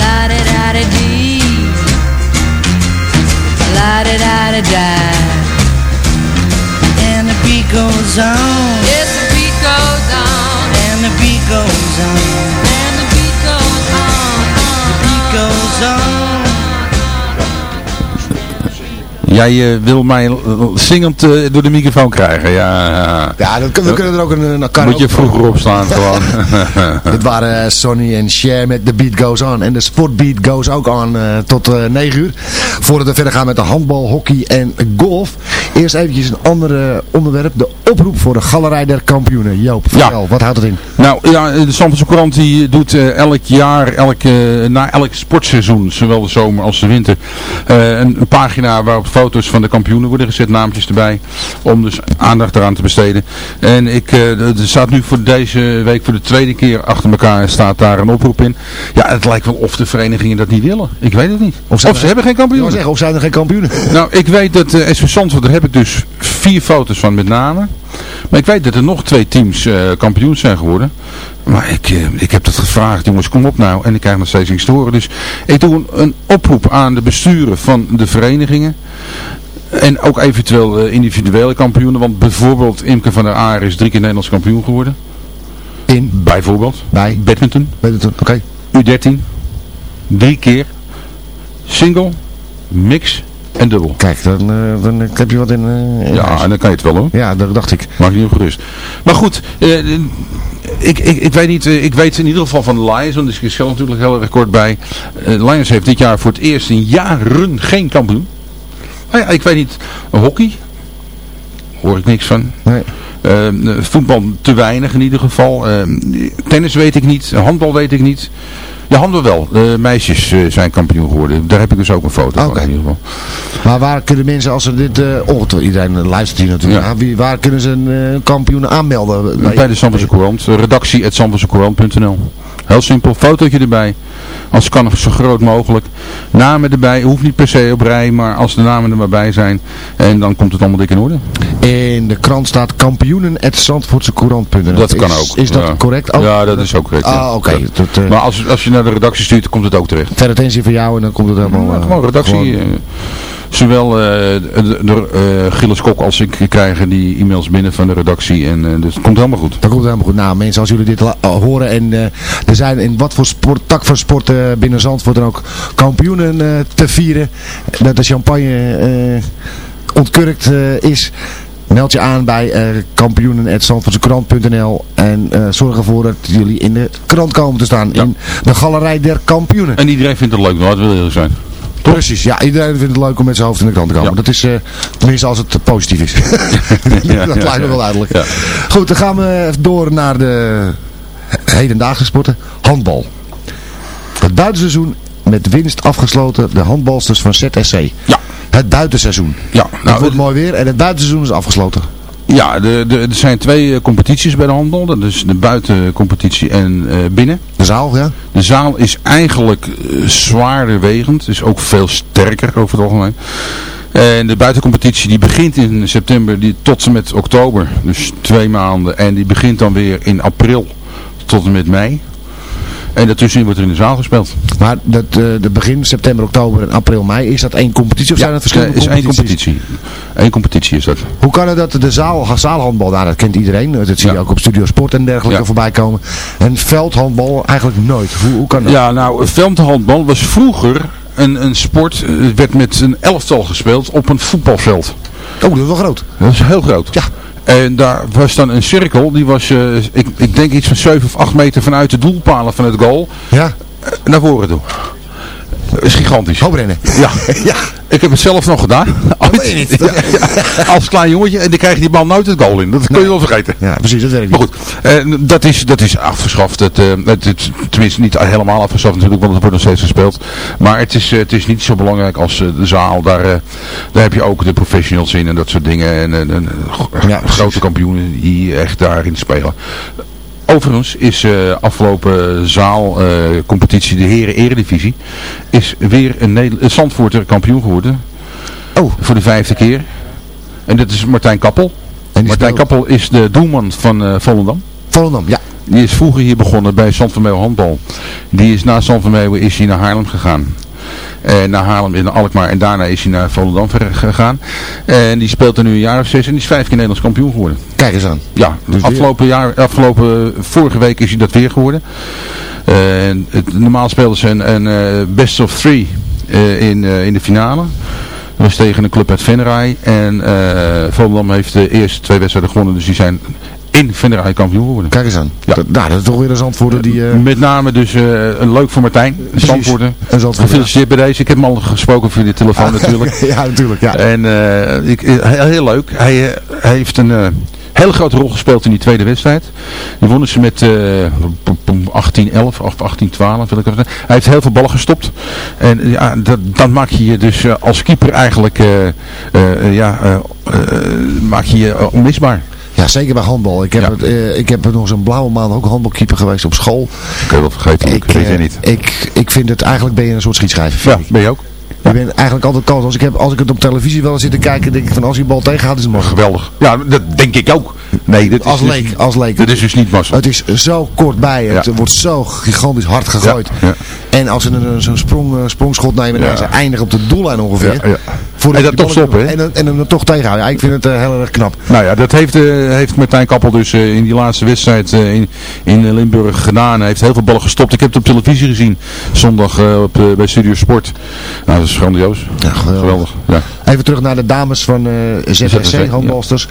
La da da da dee. La da da da da. And the beat goes on Yes, goes Jij eh, wil mij eh, zingend eh, door de microfoon krijgen. Ja, ja. Dan kunnen, we kunnen er ook een, een Moet je vroeger opstaan *laughs* gewoon. *laughs* Dit waren eh, Sonny en Cher met The Beat Goes On. En de Sportbeat Goes ook on eh, tot eh 9 uur. Voordat we verder gaan met de handbal, hockey en golf. Eerst eventjes een ander eh, onderwerp. De oproep voor de Galerij der Kampioenen. Joop, vertel, wat houdt het in? Nou ja, de Zandvoortse Courant die doet eh, elk jaar, elk, eh, na elk sportseizoen, zowel de zomer als de winter, eh, een, een pagina waarop foto's van de kampioenen worden gezet, naampjes erbij, om dus aandacht eraan te besteden. En ik, eh, er staat nu voor deze week voor de tweede keer achter elkaar staat daar een oproep in. Ja, het lijkt wel of de verenigingen dat niet willen. Ik weet het niet. Of, ze er- hebben geen kampioenen. zeggen, of zijn er geen kampioenen? Nou, ik weet dat eh SV Zandvoort, daar heb ik dus vier foto's van met name. Maar ik weet dat er nog twee teams eh kampioen zijn geworden. Maar ik, eh, ik heb dat gevraagd, jongens, kom op nou. En ik krijg nog steeds niks te horen. Dus ik doe een, een oproep aan de besturen van de verenigingen. En ook eventueel eh, individuele kampioenen. Want bijvoorbeeld Imke van der Aar is drie keer Nederlands kampioen geworden. In? Bijvoorbeeld. Bij? Badminton. Het, oké. U13. Drie keer. Single. Mix. En dubbel. Kijk, dan, eh, dan heb je wat in... eh, in Ja, huis. en dan kan je het wel hoor. ja, dat dacht ik. Maak je niet ongerust. Maar goed, eh, eh, ik, ik, ik weet niet, eh, ik weet in ieder geval van de Lions, want er is zelf natuurlijk heel erg kort bij. Eh Lions heeft dit jaar voor het eerst in jaren geen kampioen. Nou ja, ik weet niet, hockey, hoor ik niks van. Nee. Eh, voetbal te weinig in ieder geval. Eh, tennis weet ik niet, handbal weet ik niet. Ja, handbal wel. De meisjes eh, zijn kampioen geworden. Daar heb ik dus ook een foto van in ieder geval. Maar waar kunnen mensen, als ze dit... eh oh, iedereen luistert hier natuurlijk. Ja. Wie, waar kunnen ze een eh, kampioen aanmelden? Bij de Zandvoortse Courant. Redactie at Heel simpel. Fotootje erbij. Als kan zo groot mogelijk. Namen erbij. Hoeft niet per se op rij. Maar als de namen er maar bij zijn. En dan komt het allemaal dik in orde. In de krant staat kampioenen.zandvoortsecourant.nl Dat kan ook. Is dat Ja. correct? ook? Ja, dat is ook correct. Ah, oké. Ja. Eh, Maar als, als je naar de redactie stuurt, komt het ook terecht. Ter attentie van jou en dan komt het helemaal... Ja, eh, gewoon redactie. gewoon- eh, zowel eh, de, de eh, Gilles Kok als ik krijgen die e-mails binnen van de redactie. En eh, dus het komt helemaal goed. Dat komt helemaal goed. Nou mensen, als jullie dit horen en er zijn in wat voor sport, tak van sport binnen Zandvoort dan ook kampioenen te vieren. Dat de champagne ontkurkt is. Meld je aan bij uh, kampioenen.zandvoortsekrant.nl en zorg ervoor dat jullie in de krant komen te staan. In de galerij der kampioenen. En iedereen vindt het leuk, nou, dat wil eerlijk zijn. Precies, ja, iedereen vindt het leuk om met zijn hoofd in de krant te komen. Ja. Dat is, eh, tenminste als het positief is. *laughs* Ja, dat lijkt me wel duidelijk. Ja. Goed, dan gaan we door naar de hedendaagse sporten. Handbal. Het buitenseizoen met winst afgesloten de handbalsters van ZSC. Ja. Het buitenseizoen. Ja, het nou, wordt mooi weer en het buitenseizoen is afgesloten. Ja de, de, er zijn twee eh, competities bij de handbal. Dat is de buitencompetitie en eh, binnen. De zaal, ja? De zaal is eigenlijk eh, zwaarder wegend. Is ook veel sterker over het algemeen. En de buitencompetitie die begint in september die, tot en met oktober. Dus twee maanden. En die begint dan weer in april tot en met mei. En daartussenin wordt er in de zaal gespeeld. Maar dat, eh, de begin september, oktober en april, mei, is dat één competitie of zijn dat verschillende is één competities? competitie. Eén competitie is dat. Hoe kan het dat de zaal, zaalhandbal, nou, dat kent iedereen, dat zie je Ja. ook op Studio Sport en dergelijke Ja. voorbij komen. En veldhandbal eigenlijk nooit. Hoe, hoe kan dat? Ja, nou, veldhandbal was vroeger een, een sport. eh, Het werd met een elftal gespeeld op een voetbalveld. Oh, dat is wel groot. Dat is heel groot. Ja. En daar was dan een cirkel, die was, eh, ik, ik denk iets van 7 of 8 meter vanuit de doelpalen van het goal, Ja, eh, naar voren toe. Dat is gigantisch. Ja. *laughs* ja. Ik heb het zelf nog gedaan. Ooit. je niet? Ja, *laughs* ja. Als klein jongetje. En dan krijg je die bal nooit het goal in. Dat kun je wel vergeten. Ja, precies, dat werkt Maar niet. goed, eh, dat, is, dat is afgeschaft. Het, eh, het, het- tenminste niet helemaal afgeschaft natuurlijk, want het wordt nog steeds gespeeld. Maar het is, eh, het is niet zo belangrijk als eh, de zaal. Daar, eh, daar heb je ook de professionals in en dat soort dingen. En, en, en, eh, grote kampioenen die echt daarin spelen. Overigens is eh, afgelopen zaalcompetitie, de heren eredivisie, is weer een, Nederl- een Zandvoorter kampioen geworden. Oh. Voor de vijfde keer. En dat is Martijn Kappel. En Martijn speelt- Kappel is de doelman van eh Volendam. Volendam, ja. Die is vroeger hier begonnen bij Zand van Meeuwen handbal. Die is na Zand van Meeuwen is hij naar Haarlem gegaan. En naar Haarlem in Alkmaar en daarna is hij naar Volendam ver- gegaan. En die speelt er nu een jaar of zes en die is vijf keer Nederlands kampioen geworden. Kijk eens aan. Ja, Dus afgelopen jaar, afgelopen, vorige week is hij dat weer geworden. Het, normaal speelden ze een, een eh, best of three eh, in, eh, in de finale. Dat was tegen een club uit Venray. En eh Volendam heeft de eerste twee wedstrijden gewonnen. Dus die zijn in Venray kampioen geworden. Kijk eens aan. Ja. Dat, nou, dat is toch weer een zandvoerder die... eh, Met name dus eh, een leuk voor Martijn. Zandvoorten. Gefeliciteerd bij deze. Ik heb hem al gesproken via de telefoon *laughs* natuurlijk. ja, natuurlijk, ja. En eh, ik, heel, heel leuk. Hij, hij heeft een hele grote rol gespeeld in die tweede wedstrijd. Die wonnen ze met eh 18-11 of 18-12. wil ik zeggen. Hij heeft heel veel ballen gestopt. En ja, dat, dan maak je je dus als keeper eigenlijk ja, maak je je onmisbaar. Ja, zeker bij handbal. Ik heb, Ja. het, eh, ik heb nog zo'n blauwe maand ook handbalkeeper geweest op school. Kun je wel vergeten, ik, weet eh, je niet. Ik, ik vind het, eigenlijk ben je een soort schietschijver. Ja, ben je ook. Je bent eigenlijk altijd kans. Als ik, heb, als ik het op televisie wel eens zit te kijken, denk ik van als je bal tegen gaat, is het morgen. Geweldig. Ja, dat denk ik ook. Nee, dat is Als dus- leek, als leek. Dat is dus niet massa. Het is zo kort bij. Het Ja. wordt zo gigantisch hard gegooid. Ja, ja. En als ze zo'n sprong, eh, sprongschot nemen, Ja. ze eindigen op de doellijn ongeveer. Voordat En dat toch stoppen, hè? En, dan- en hem er toch tegenhouden. Ja, ik vind het eh, heel erg knap. Nou ja, dat heeft, eh, heeft Martijn Kappel dus in die laatste wedstrijd in, in Limburg gedaan. Hij heeft heel veel ballen gestopt. Ik heb het op televisie gezien. Zondag op, bij Studio Sport. Nou, dat is grandioos. Ja, geweldig. Geweldig. Ja. Even terug naar de dames van ZSC, handbalsters.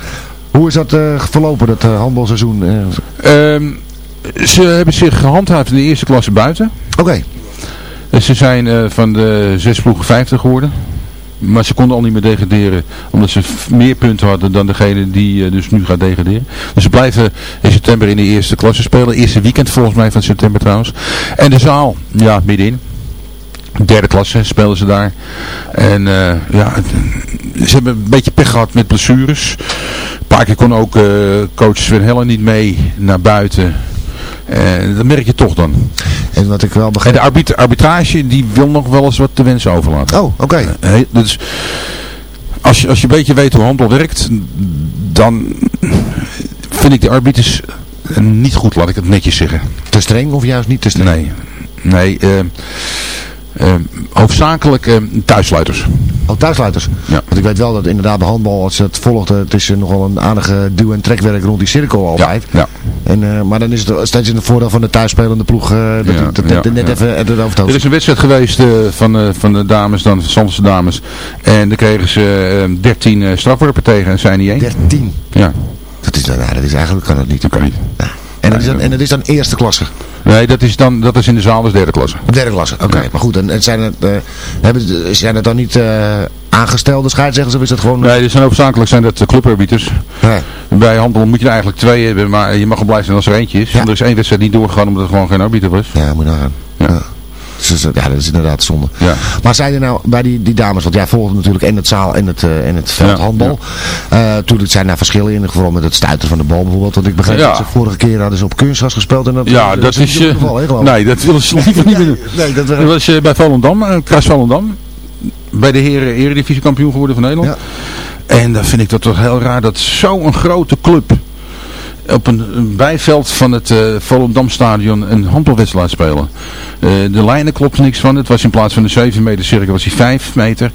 Hoe is dat eh, verlopen, dat eh, handbalseizoen? Eh, Ehm, ze hebben zich gehandhaafd in de eerste klasse buiten. Oké, Ze zijn van de zes ploegen vijftig geworden. Maar ze konden al niet meer degraderen. Omdat ze meer punten hadden dan degene die dus nu gaat degraderen. Dus ze blijven in september in de eerste klasse spelen. Eerste weekend volgens mij van september trouwens. En de zaal, ja, middenin. Derde klasse spelen ze daar. En eh, ja, ze hebben een beetje pech gehad met blessures. Een paar keer kon ook eh, coach Sven Hellen niet mee naar buiten. En dat merk je toch dan. en wat ik wel En begrijp... de arbitra- arbitrage die wil nog wel eens wat te wensen overlaten. Oh, oké. He- dus als je, als je een beetje weet hoe handel werkt, dan vind ik de arbiters niet goed, laat ik het netjes zeggen. Te streng of juist niet te streng? Nee, nee. eh, Eh, hoofdzakelijk eh, thuissluiters. Oh, thuisluiters. Ja. Want ik weet wel dat inderdaad bij handbal, als je het volgt, eh, het is nogal een aardige duw- en trekwerk rond die cirkel altijd. Ja, En, eh, maar dan is het steeds in het voordeel van de thuisspelende ploeg dat, Ja, dat, dat- ja, dat net ja. even het over het Er is een wedstrijd geweest van, van de dames, dan van Zandse dames. En daar kregen ze eh, 13 eh, strafworpen tegen en zijn niet één. 13. Ja, Dat is, nou, dat is eigenlijk kan dat niet. dat kan niet. En dat is dan, en dat is dan eerste klasse. Nee, dat is, dan, dat is in de zaal, dat is derde klasse. Derde klasse, oké. Maar goed, en, zijn, het, eh, hebben, zijn het dan niet eh, aangestelde scheidsrechters of is dat gewoon... Nee, dit zijn hoofdzakelijk zijn dat eh, clubarbiters. Ja. Bij handel moet je er eigenlijk twee hebben, maar je mag wel blij zijn als er eentje is. Ja. Er is één wedstrijd niet doorgegaan omdat er gewoon geen arbiter was. Ja, moet je nagaan. Ja. Ja. Dat is- ja, dat is inderdaad zonde. Ja. Maar zijn er nou bij die, die dames, want jij volgt natuurlijk en het zaal en het, en het veldhandbal. Eh Natuurlijk zijn daar verschillen in, vooral met het stuiten van de bal bijvoorbeeld. Want ik begreep Ja. dat ze vorige keer hadden ze op kunstgras gespeeld. En dat, Ja, dat is... niet het eh, geval, hè, nee, dat willen ze liever niet meer *laughs* doen. Nee, dat Dat was eh, bij Volendam, uh, Kras Volendam. Bij de heren eredivisie kampioen geworden van Nederland. En dan vind ik dat toch heel raar dat zo'n grote club op een, bijveld van het eh Volendam stadion een handbalwedstrijd spelen. Eh, de lijnen klopt niks van. Het was in plaats van een 7 meter cirkel was hij 5 meter.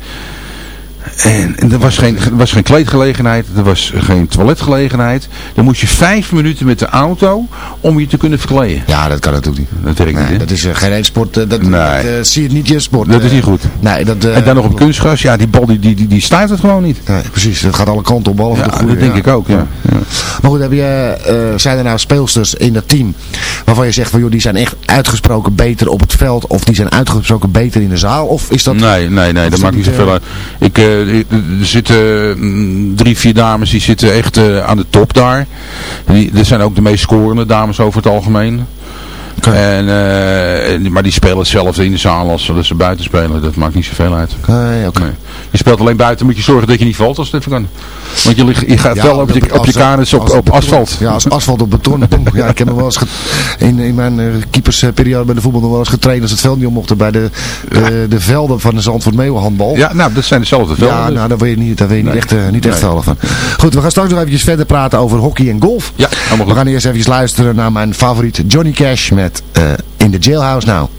En, en er was geen, was geen kleedgelegenheid, er was geen toiletgelegenheid. Dan moest je vijf minuten met de auto om je te kunnen verkleden. ja, dat kan natuurlijk niet. Dat werkt Nee, niet, dat is eh, geen één sport. eh, dat, Nee. dat, eh, zie je het niet je sport. Dat is niet goed. Nee, dat, En dan nog op kunstgras, ja, die bal die, die, die, die stuit het gewoon niet. Nee, precies. Dat gaat alle kanten op, behalve Ja, de goede. dat denk ja. ik ook, ja. ja. Maar goed, heb je, zijn er nou speelsters in dat team waarvan je zegt van joh, die zijn echt uitgesproken beter op het veld of die zijn uitgesproken beter in de zaal? Of is dat... Nee, nee, nee, dat maakt niet zoveel uit. Ik- er zitten mm, drie, vier dames die zitten echt eh, aan de top daar. Die, dat zijn ook de meest scorende dames over het algemeen. En, eh, maar die spelen hetzelfde in de zaal als dat ze buiten spelen. Dat maakt niet zoveel uit. Nee. Je speelt alleen buiten, moet je zorgen dat je niet valt als het even kan. Want je, ligt, je gaat Ja, wel op je, als- op je op, als op beton. asfalt. Ja, als asfalt op beton. *laughs* Ja, ik heb nog wel eens in, in mijn eh, keepersperiode bij de voetbal nog wel eens getraind als het veld niet om mochten bij de, de, de velden van de Zandvoort Meeuwenhandbal. Ja, nou, dat zijn dezelfde velden. Ja, dus. nou, daar wil je niet, daar wil je niet echt, eh, niet echt Nee. van. Goed, we gaan straks nog eventjes verder praten over hockey en golf. Ja, We gaan eerst even luisteren naar mijn favoriet Johnny Cash met eh, In the Jailhouse Now.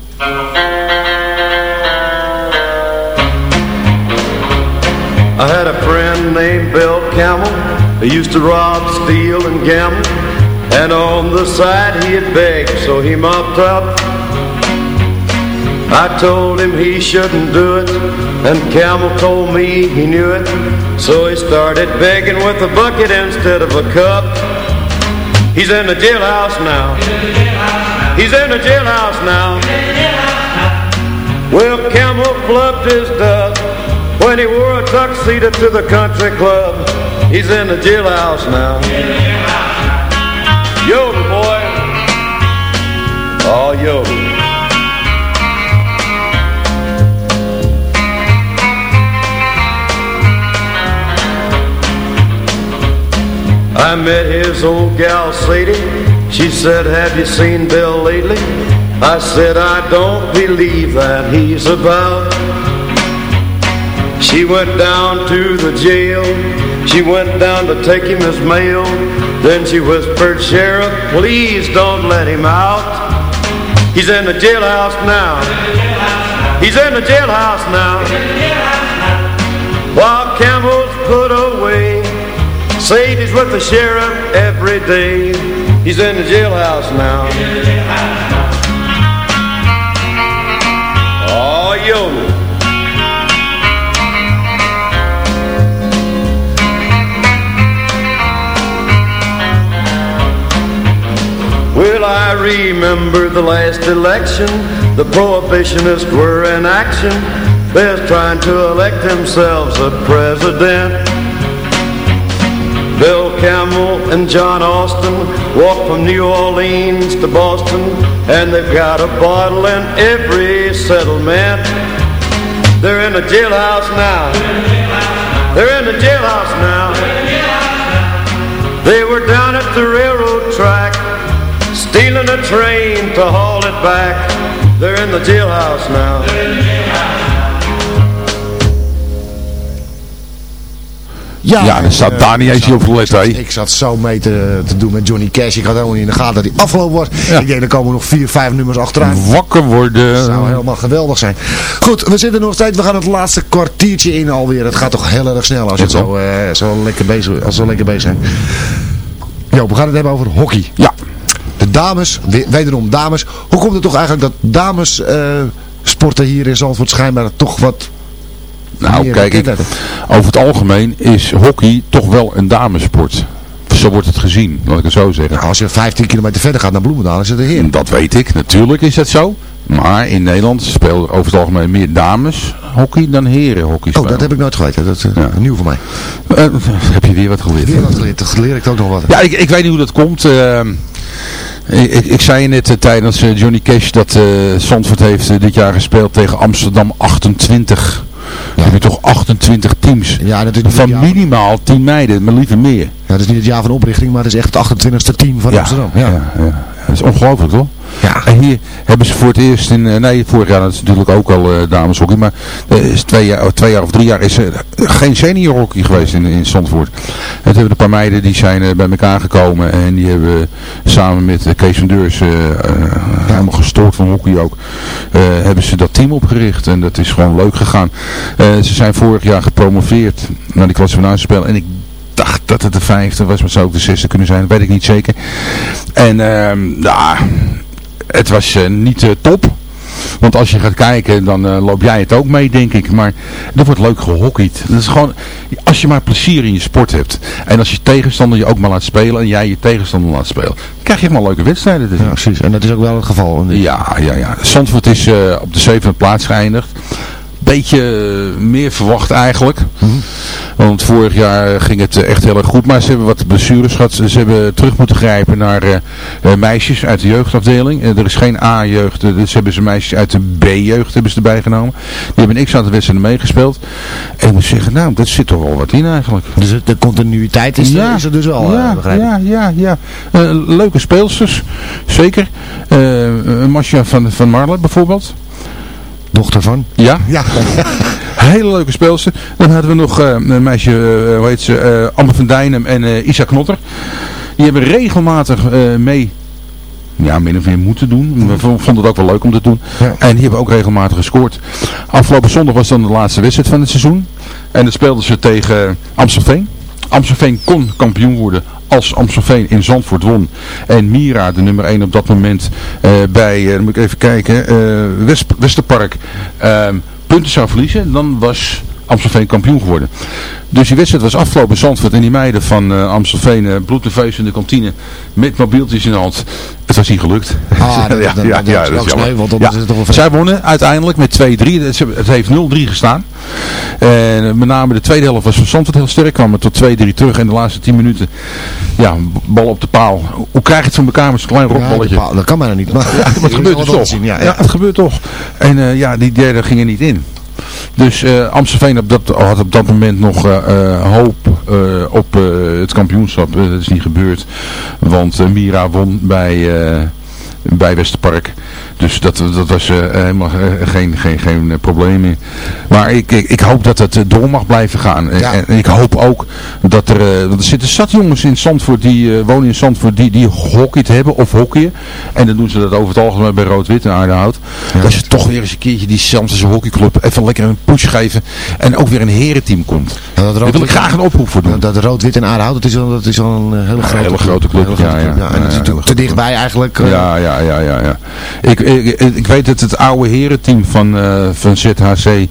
I had a friend named Bill Camel He used to rob, steal, and gamble. And on the side he'd beg, so he mopped up. I told him he shouldn't do it, and Camel told me he knew it. So he started begging with a bucket instead of a cup. He's in the jailhouse now. He's in the jailhouse now. Well, Camel flubbed his dust when he wore a tuxedo to the country club. He's in the jailhouse now. Yodel, boy. Oh, yodel. I met his old gal Sadie. She said, have you seen Bill lately? I said, I don't believe that he's about. She went down to the jail. She went down to take him his mail. Then she whispered, Sheriff, please don't let him out. He's in the jailhouse now. He's in the jailhouse now. While Campbell's put away. Sadie's with the sheriff every day. He's in the jailhouse now. Oh, yo. Well, I remember the last election. The prohibitionists were in action. They're trying to elect themselves a president. Bill Campbell and John Austin walked from New Orleans to Boston, and they've got a bottle in every settlement. They're in the jailhouse now. They're in the jailhouse now. They were down at the railroad track, stealing a train to haul it back. They're in the jailhouse now. Ja, daar staat eh, daar niet eens zat- op gelet, hè. Ik zat zo mee te, te doen met Johnny Cash. Ik had helemaal niet in de gaten dat hij afgelopen was. Ja. Ik denk, er komen nog vier, vijf nummers achteraan. Wakker worden. Dat zou helemaal geweldig zijn. Goed, we zitten nog steeds. We gaan het laatste kwartiertje in alweer. Het gaat toch heel erg snel als je zo, eh, zo, lekker bezig, als we lekker bezig zijn. Jo, we gaan het hebben over hockey. Ja. De dames, we- wederom dames. Hoe komt het toch eigenlijk dat dames eh, sporten hier in Zandvoort schijnbaar toch wat Nou, kijk, ik, over het algemeen is hockey toch wel een damesport. Zo wordt het gezien, laat ik het zo zeggen. Nou, als je 15 kilometer verder gaat naar Bloemendaal, is het een heer. Dat weet ik, natuurlijk is dat zo. Maar in Nederland spelen over het algemeen meer dames hockey dan heren hockey. Oh, dat heb ik nooit geweten. Dat is Ja. nieuw voor mij. Eh, heb je weer wat geleerd? Weer wat geleerd. Dat leer ik ook nog wat. Ja, ik, ik weet niet hoe dat komt. Eh, ik, ik, zei net eh, tijdens eh, Johnny Cash dat eh Zandvoort heeft eh, dit jaar gespeeld tegen Amsterdam 28. Dan heb je toch 28 teams. Ja, dat is Van minimaal 10 meiden, maar liever meer. Ja, dat is niet het jaar van oprichting, maar het is echt het 28e team van Amsterdam. Ja. ja, ja. Dat is ongelooflijk toch? Ja. En hier hebben ze voor het eerst in, eh, nee vorig jaar dat is natuurlijk ook al eh, dameshockey, maar er is twee, jaar, twee jaar of drie jaar is er geen seniorhockey geweest in, in Zandvoort. Het hebben een paar meiden die zijn eh, bij elkaar gekomen en die hebben samen met eh, Kees van Deurs, eh, eh, helemaal gestoord van hockey ook, eh, hebben ze dat team opgericht en dat is gewoon leuk gegaan. Eh, ze zijn vorig jaar gepromoveerd naar die klasse van en ik dacht dat het de vijfde was, maar het zou ook de zesde kunnen zijn, dat weet ik niet zeker. En ehm ja, het was eh, niet eh, top. Want als je gaat kijken, dan eh, loop jij het ook mee, denk ik. Maar er wordt leuk gehockeyd. Dat is gewoon, als je maar plezier in je sport hebt. En als je tegenstander je ook maar laat spelen en jij je tegenstander laat spelen. Krijg je helemaal leuke wedstrijden. Ja, precies. En dat is ook wel het geval. Ja, ja, ja. Zandvoort is op de zevende plaats geëindigd. Beetje meer verwacht eigenlijk. Want vorig jaar ging het echt heel erg goed. Maar ze hebben wat blessures gehad. Ze hebben terug moeten grijpen naar eh, eh, meisjes uit de jeugdafdeling. Eh, er is geen A-jeugd. dus hebben ze meisjes uit de B-jeugd hebben ze erbij genomen. Die hebben een x-aantal wedstrijden meegespeeld. En ik moet zeggen, nou, dat zit toch wel wat in eigenlijk. Dus de continuïteit is, er, is er dus wel, eh, ja, begrijp ik. ja, ja, ja. Leuke speelsters, zeker. Eh Masja van, van Marle bijvoorbeeld. Dochter van? Ja, Ja. *laughs* hele leuke speelster. Dan hadden we nog eh, een meisje, eh, hoe heet ze, eh Amber van Dijnem en Isa Knotter. Die hebben regelmatig mee, ja, min of meer moeten doen. We v- vonden het ook wel leuk om te doen. Ja. En die hebben ook regelmatig gescoord. Afgelopen zondag was dan de laatste wedstrijd van het seizoen. En dan speelden ze tegen Amstelveen. Amstelveen kon kampioen worden als Amstelveen in Zandvoort won. En Mira, de nummer 1 op dat moment, eh, bij, dan moet ik even kijken, eh, West, Westerpark, eh, punten zou verliezen. Dan was Amstelveen kampioen geworden. Dus die wedstrijd was afgelopen in Zandvoort en die meiden van eh, Amstelveen, eh bloed en feest in de kantine, met mobieltjes in de hand. Het was niet gelukt. Ah, dat- *laughs* dat- dat- dat is dat jammer. sneu, want dan Ja. is het toch wel ver. Zij wonnen uiteindelijk met 2-3. Het heeft 0-3 gestaan. En met name de tweede helft was van Zandvoort heel sterk. Kwam het tot 2-3 terug. En de laatste 10 minuten, ja, bal op de paal. Hoe krijg je het van elkaar met zo'n klein Ja, rotballetje? dat- kan bijna niet. Maar, Ja, maar het *laughs* gebeurt toch. Zien, ja, ja, ja. het gebeurt toch. En eh, ja, die derde ging er niet in. Dus op dat, had op dat moment nog eh, eh, hoop op het kampioenschap. Dat is niet gebeurd. Want Mira won bij, bij Westerpark. Dus dat, dat was eh, helemaal eh, geen, geen, geen eh, probleem meer. Maar ik, ik, ik hoop dat het door mag blijven gaan. En- Ja. En ik hoop ook dat er... want er zitten zat jongens in Zandvoort die wonen in Zandvoort die, die hockeyd hebben of hockeyen. En dan doen ze dat over het algemeen bij Rood-Wit en Aardehout. Dat ze toch weer eens een keertje die Zandse hockeyclub even lekker een push geven. En ook weer een herenteam komt. Dat Daar wil ik graag een oproep voor doen. Dat, rood-wit en aardehout, dat is al, dat is al een hele grote hele grote club, Hele grote ja, ja. En dat Ja, is natuurlijk te dichtbij eigenlijk. Ja, ja, ja, ja, ja. Ik, ik, ik weet dat het oude herenteam van, eh, van ZHC,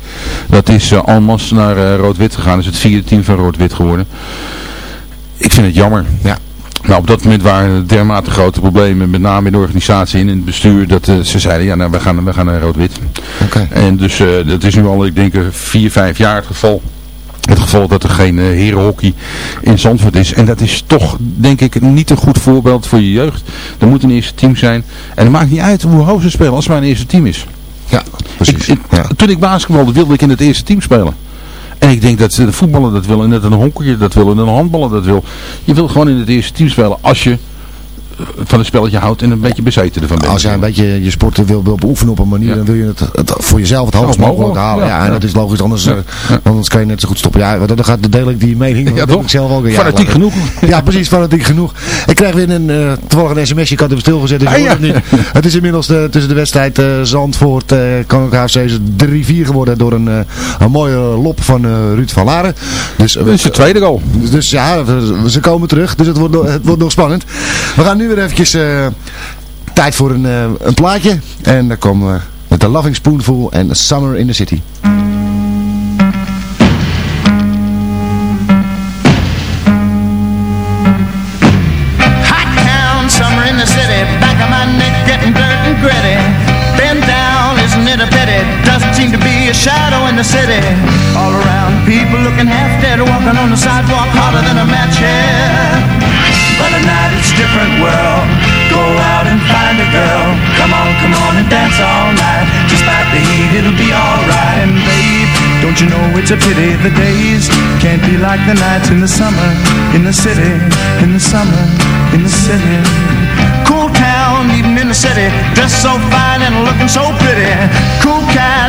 dat is eh almas naar eh, Rood-Wit gegaan. Is het vierde team van Rood-Wit geworden. Ik vind het jammer. Ja. Nou, op dat moment waren er dermate grote problemen, met name in de organisatie en in het bestuur, dat ze zeiden, ja, nou, we gaan, we gaan naar Rood-Wit. Oké. En dus dat is nu al, ik denk, vier, vijf jaar het geval. Het geval dat er geen eh, herenhockey in Zandvoort is. En dat is toch, denk ik, niet een goed voorbeeld voor je jeugd. Er moet een eerste team zijn. En het maakt niet uit hoe hoog ze spelen als maar een eerste team is. Ja, precies. Ik, ik- ja. Toen ik basketbalde wilde ik in het eerste team spelen. En ik denk dat de voetballen dat wil en dat een honkerje dat wil en een handballer dat wil. Je wil gewoon in het eerste team spelen als je van het spelletje houdt en een beetje bezeten ervan bent. Als jij een beetje je sporten wil, wil beoefenen op een manier, Ja. dan wil je het, het voor jezelf het hoogst mogelijk halen. Ja, ja, en ja. dat is logisch, anders, eh, anders kan je net zo goed stoppen. Ja, dan gaat, deel ik die mening. Ja, dat heb toch? ik zelf ook jaar Fanatiek genoeg. Ja, precies, fanatiek genoeg. Ik krijg weer een, eh toevallig een sms'je, ik had hem stilgezet, dus Ah, ja. het niet. Het is inmiddels de, tussen de wedstrijd eh, Zandvoort, eh Koninklijke HFC is het 3-4 geworden door een, een mooie lop van Ruud van Laren. Dus, is de tweede goal. dus, dus ja, ze komen terug. Dus het wordt, het wordt nog spannend. We gaan nu weer eventjes eh, tijd voor een, eh, een plaatje. En dan komen we met The Loving Spoonful en Summer in the City. Hot town, summer in the city. Bend down, isn't it a pity? Doesn't seem to be a shadow in the city. All around, people looking half dead, walking on the sidewalk harder than a match head. But at night it's a different world. Go out and find a girl. Come on, come on and dance all night. Despite the heat, it'll be alright. And babe, don't you know it's a pity the days can't be like the nights in the summer in the city, in the summer, in the city. Cool town, even in the city, dressed so fine and looking so pretty. Cool cat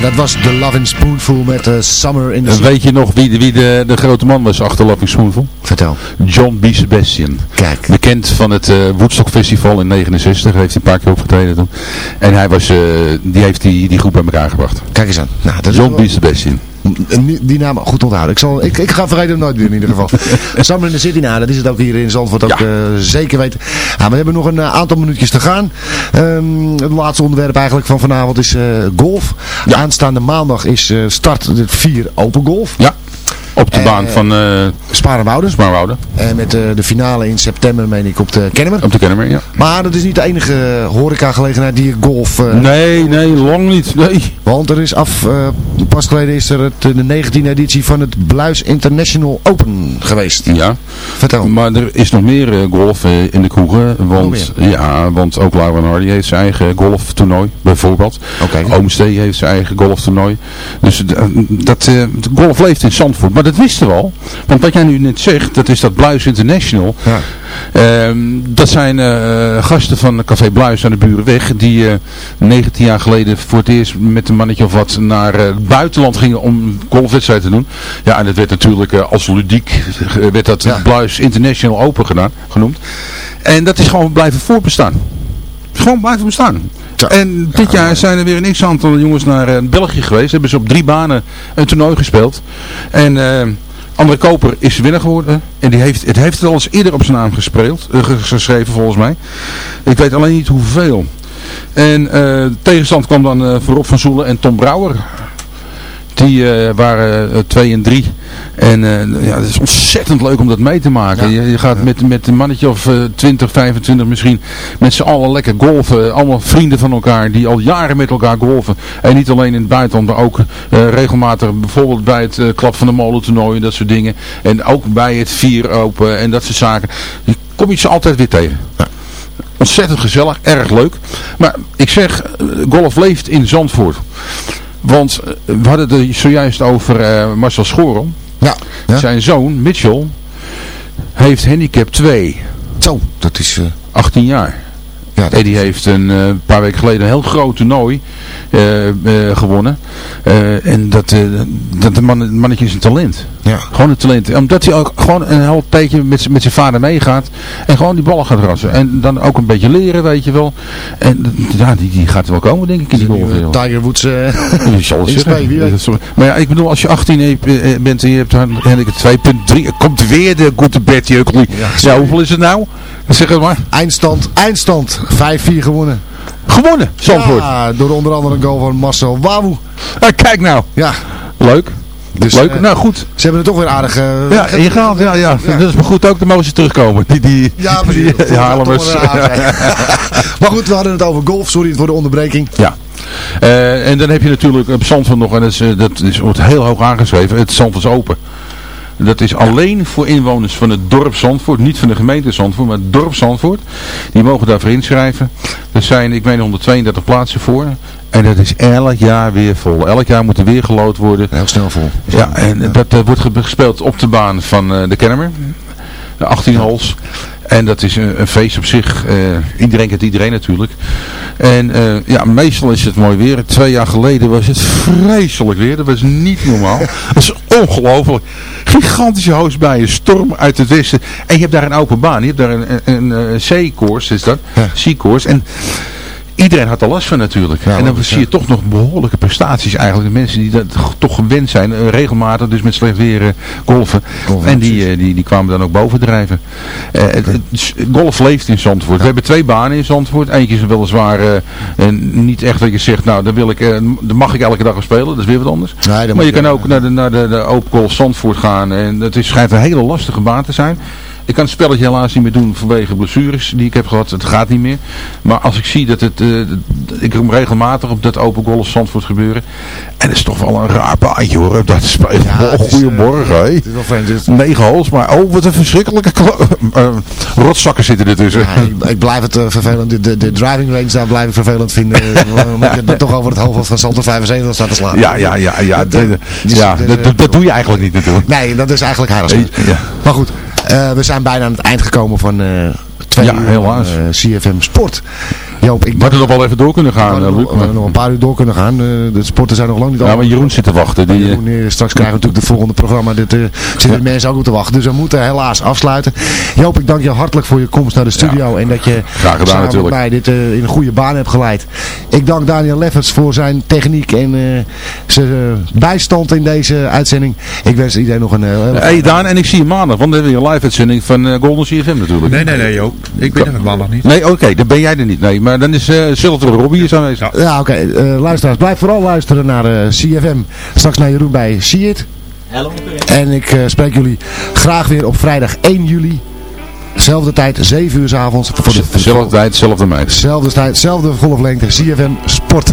Ja, dat was The Loving Spoonful met eh, Summer in the City. weet je nog wie, de- wie de, de grote man was achter Loving Spoonful? Vertel. John B. Sebastian. Kijk. Bekend van het eh Woodstock Festival in 69, heeft hij een paar keer opgetreden toen. En hij was, eh, die heeft die, die groep bij elkaar gebracht. Kijk eens aan. Nou, dat is John wel- B. Sebastian. Die, naam goed onthouden. Ik, zal, ik, ik ga hem nooit meer in ieder geval. Summer in the City, nou, dat is het ook hier in Zandvoort ook Ja. eh, zeker weten. Ja, we hebben nog een eh, aantal minuutjes te gaan. Ehm, het laatste onderwerp eigenlijk van vanavond is eh, golf. Aanstaande maandag is start de 4 Open Golf. Ja, op de Eh, baan van uh, Sparenwouden. En met eh, de finale in september, meen ik, op de Kennemer. Op de Kennemer, ja. Maar dat is niet de enige horecagelegenheid die golf... eh, Nee, nee, lang niet. Nee. Want er is af, eh, pas geleden is er het, eh, de 19e editie van het Bluis International Open geweest. Ja, Vertel. maar er is nog meer eh, golf eh, in de kroegen. Want, ja, want ook Laura Hardy heeft zijn eigen golftoernooi, bijvoorbeeld. Oké. Oomstee heeft zijn eigen golftoernooi. Dus eh, dat, eh, golf leeft in Zandvoort. Maar dat wisten we al. Want wat jij nu net zegt, dat is dat Bluis International. Ja. Ehm, dat zijn eh, gasten van Café Bluis aan de Burenweg. Die eh 19 jaar geleden voor het eerst met een mannetje of wat naar eh, het buitenland gingen om golfwedstrijd te doen. Ja, en dat werd natuurlijk als ludiek werd dat Ja. Bluis International Open gedaan, genoemd. En dat is gewoon blijven voorbestaan. Gewoon blijven bestaan. En dit jaar zijn er weer een x-aantal jongens naar eh, België geweest. Hebben ze op drie banen een toernooi gespeeld. En eh André Koper is winnaar geworden. En die heeft, het heeft het al eens eerder op zijn naam gespeeld, eh, ge- geschreven volgens mij. Ik weet alleen niet hoeveel. En eh, tegenstand kwam dan eh, voor Rob van Zoelen en Tom Brouwer. Die eh, waren eh, twee en drie. En eh, ja, het is ontzettend leuk om dat mee te maken. Je, je gaat met, met een mannetje of eh 20, 25 misschien met z'n allen lekker golfen. Allemaal vrienden van elkaar die al jaren met elkaar golfen. En niet alleen in het buitenland, maar ook eh, regelmatig bijvoorbeeld bij het eh, Klap van de Molen toernooi en dat soort dingen. En ook bij het Vier Open en dat soort zaken. Je kom je ze altijd weer tegen. Ontzettend gezellig, erg leuk. Maar ik zeg, eh, golf leeft in Zandvoort. Want eh, we hadden het zojuist over eh, Marcel Schorum. Ja. ja. Zijn zoon, Mitchell, heeft handicap 2. Zo, dat is... eh, 18 jaar. ja, dat- En die heeft een paar weken geleden een heel groot toernooi gewonnen. En dat, dat de man, het mannetje is een talent. Ja. Gewoon een talent. Omdat hij ook gewoon een heel tijdje met, met zijn vader meegaat. En gewoon die ballen gaat rassen. En dan ook een beetje leren, weet je wel. En ja, die, die gaat er wel komen, denk ik, in die golfwereld. Tiger Woods... eh, *laughs* *laughs* is- Maar ja, ik bedoel, als je 18 heeft, eh, bent en je hebt dan handicap 2.3. er Komt weer de goede Bert. Ja, Ja, hoeveel is het nou? Zeg het maar. eindstand, eindstand. 5-4 gewonnen. Gewonnen, Zandvoort. Ja, door onder andere een goal van Marcel Wawu. Ah, kijk nou. Ja, Leuk. Dus Leuk. eh, nou goed. ze hebben het toch weer aardig... eh, Ja, je gaat. Ja, ja. Dat is maar goed ook. Dan mogen ze terugkomen. Die, die, Ja, precies. Die, Haarlemmers. *laughs* maar goed, we hadden het over golf. Sorry voor de onderbreking. Ja. Eh, en dan heb je natuurlijk op Zandvoort nog, en dat, is, dat is, wordt heel hoog aangeschreven, het Zandvoort is open. Dat is alleen voor inwoners van het dorp Zandvoort, niet van de gemeente Zandvoort, maar het dorp Zandvoort. Die mogen daarvoor inschrijven. Er zijn, ik meen, 132 plaatsen voor. En dat is elk jaar weer vol. Elk jaar moet er weer gelood worden. Heel snel vol. Ja, en dat eh, wordt ge- gespeeld op de baan van eh, de Kennemer. De 18 holes. En dat is een, een feest op zich. Eh, iedereen kent iedereen natuurlijk. En ja, meestal is het mooi weer. Twee jaar geleden was het vreselijk weer. Dat was niet normaal. *laughs* Dat is ongelooflijk. Gigantische hoosbuien, storm uit het westen. En je hebt daar een open baan. Je hebt daar een, een, een is dat? C-course. En iedereen had er last van natuurlijk. Ja, en dan zie je toch nog behoorlijke prestaties eigenlijk. De mensen die dat toch gewend zijn, eh, regelmatig, dus met slecht weer eh. Golfen, en die, eh, die, die kwamen dan ook bovendrijven. Het- golf leeft in Zandvoort. We hebben twee banen in Zandvoort. Eentje is weliswaar en niet echt dat je zegt, nou, daar, wil ik, daar mag ik elke dag op spelen. Dat is weer wat anders. Nee, dan maar je kan ook naar de, naar de, de Open Golf Zandvoort gaan. En het is, schijnt een hele lastige baan te zijn. Ik kan het spelletje helaas niet meer doen vanwege blessures die ik heb gehad. Het gaat niet meer. Maar als ik zie dat het... eh, ik kom regelmatig op dat Open Golf Zandvoort gebeuren. En het is toch wel een raar baantje hoor. Dat is, Ja, oh, goedemorgen. eh. Het is wel is- Negen holes, maar oh, wat een verschrikkelijke *laughs* eh, rotzakken zitten ertussen. Ja, ik, ik blijf het vervelend. De, de, de driving range daar blijf ik vervelend vinden. *laughs* Omdat je toch over het hoofd van Santos 75 staat te slaan. Ja, ja, ja, ja. Dat, ja, dat, dat, dat doe je eigenlijk niet natuurlijk. Nee, dat is eigenlijk. Ja. Maar goed, we zijn bijna aan het eind gekomen van eh twee Ja, uur helaas. eh, CFM Sport. Joop, ik We hadden nog wel even door kunnen gaan, eh, nog, Luc. we hadden nog een paar uur door kunnen gaan. Eh, de sporten zijn nog lang niet Ja, maar. Jeroen zit te wachten. Die, Jeroen, straks krijgen we natuurlijk het volgende programma. Dit eh, zitten de mensen ook op te wachten. Dus we moeten helaas afsluiten. Joop, ik dank je hartelijk voor je komst naar de studio. En dat je Graag gedaan, samen natuurlijk. met mij dit eh, in een goede baan hebt geleid. Ik dank Daniel Lefferts voor zijn techniek en eh, zijn bijstand in deze uitzending. Ik wens iedereen nog een eh, hele Hey Daan, en ik zie je maandag, want dan hebben we een live uitzending van eh, Golden CFM natuurlijk. Nee, nee, nee, Joop. Ik ben er maandag niet. Nee, oké, dan ben jij er niet. Nee, maar dan is uh, Silver Robbie is aanwezig. Ja. Ja, oké. eh, luisteraars, blijf vooral luisteren naar eh, CFM. Straks naar Jeroen bij See It. En ik eh, spreek jullie graag weer op vrijdag 1 juli. Zelfde tijd, 7 uur s avonds. Voor de, Zelfde tijd, zelfde meid. Zelfde tijd, zelfde golflengte. CFM Sport.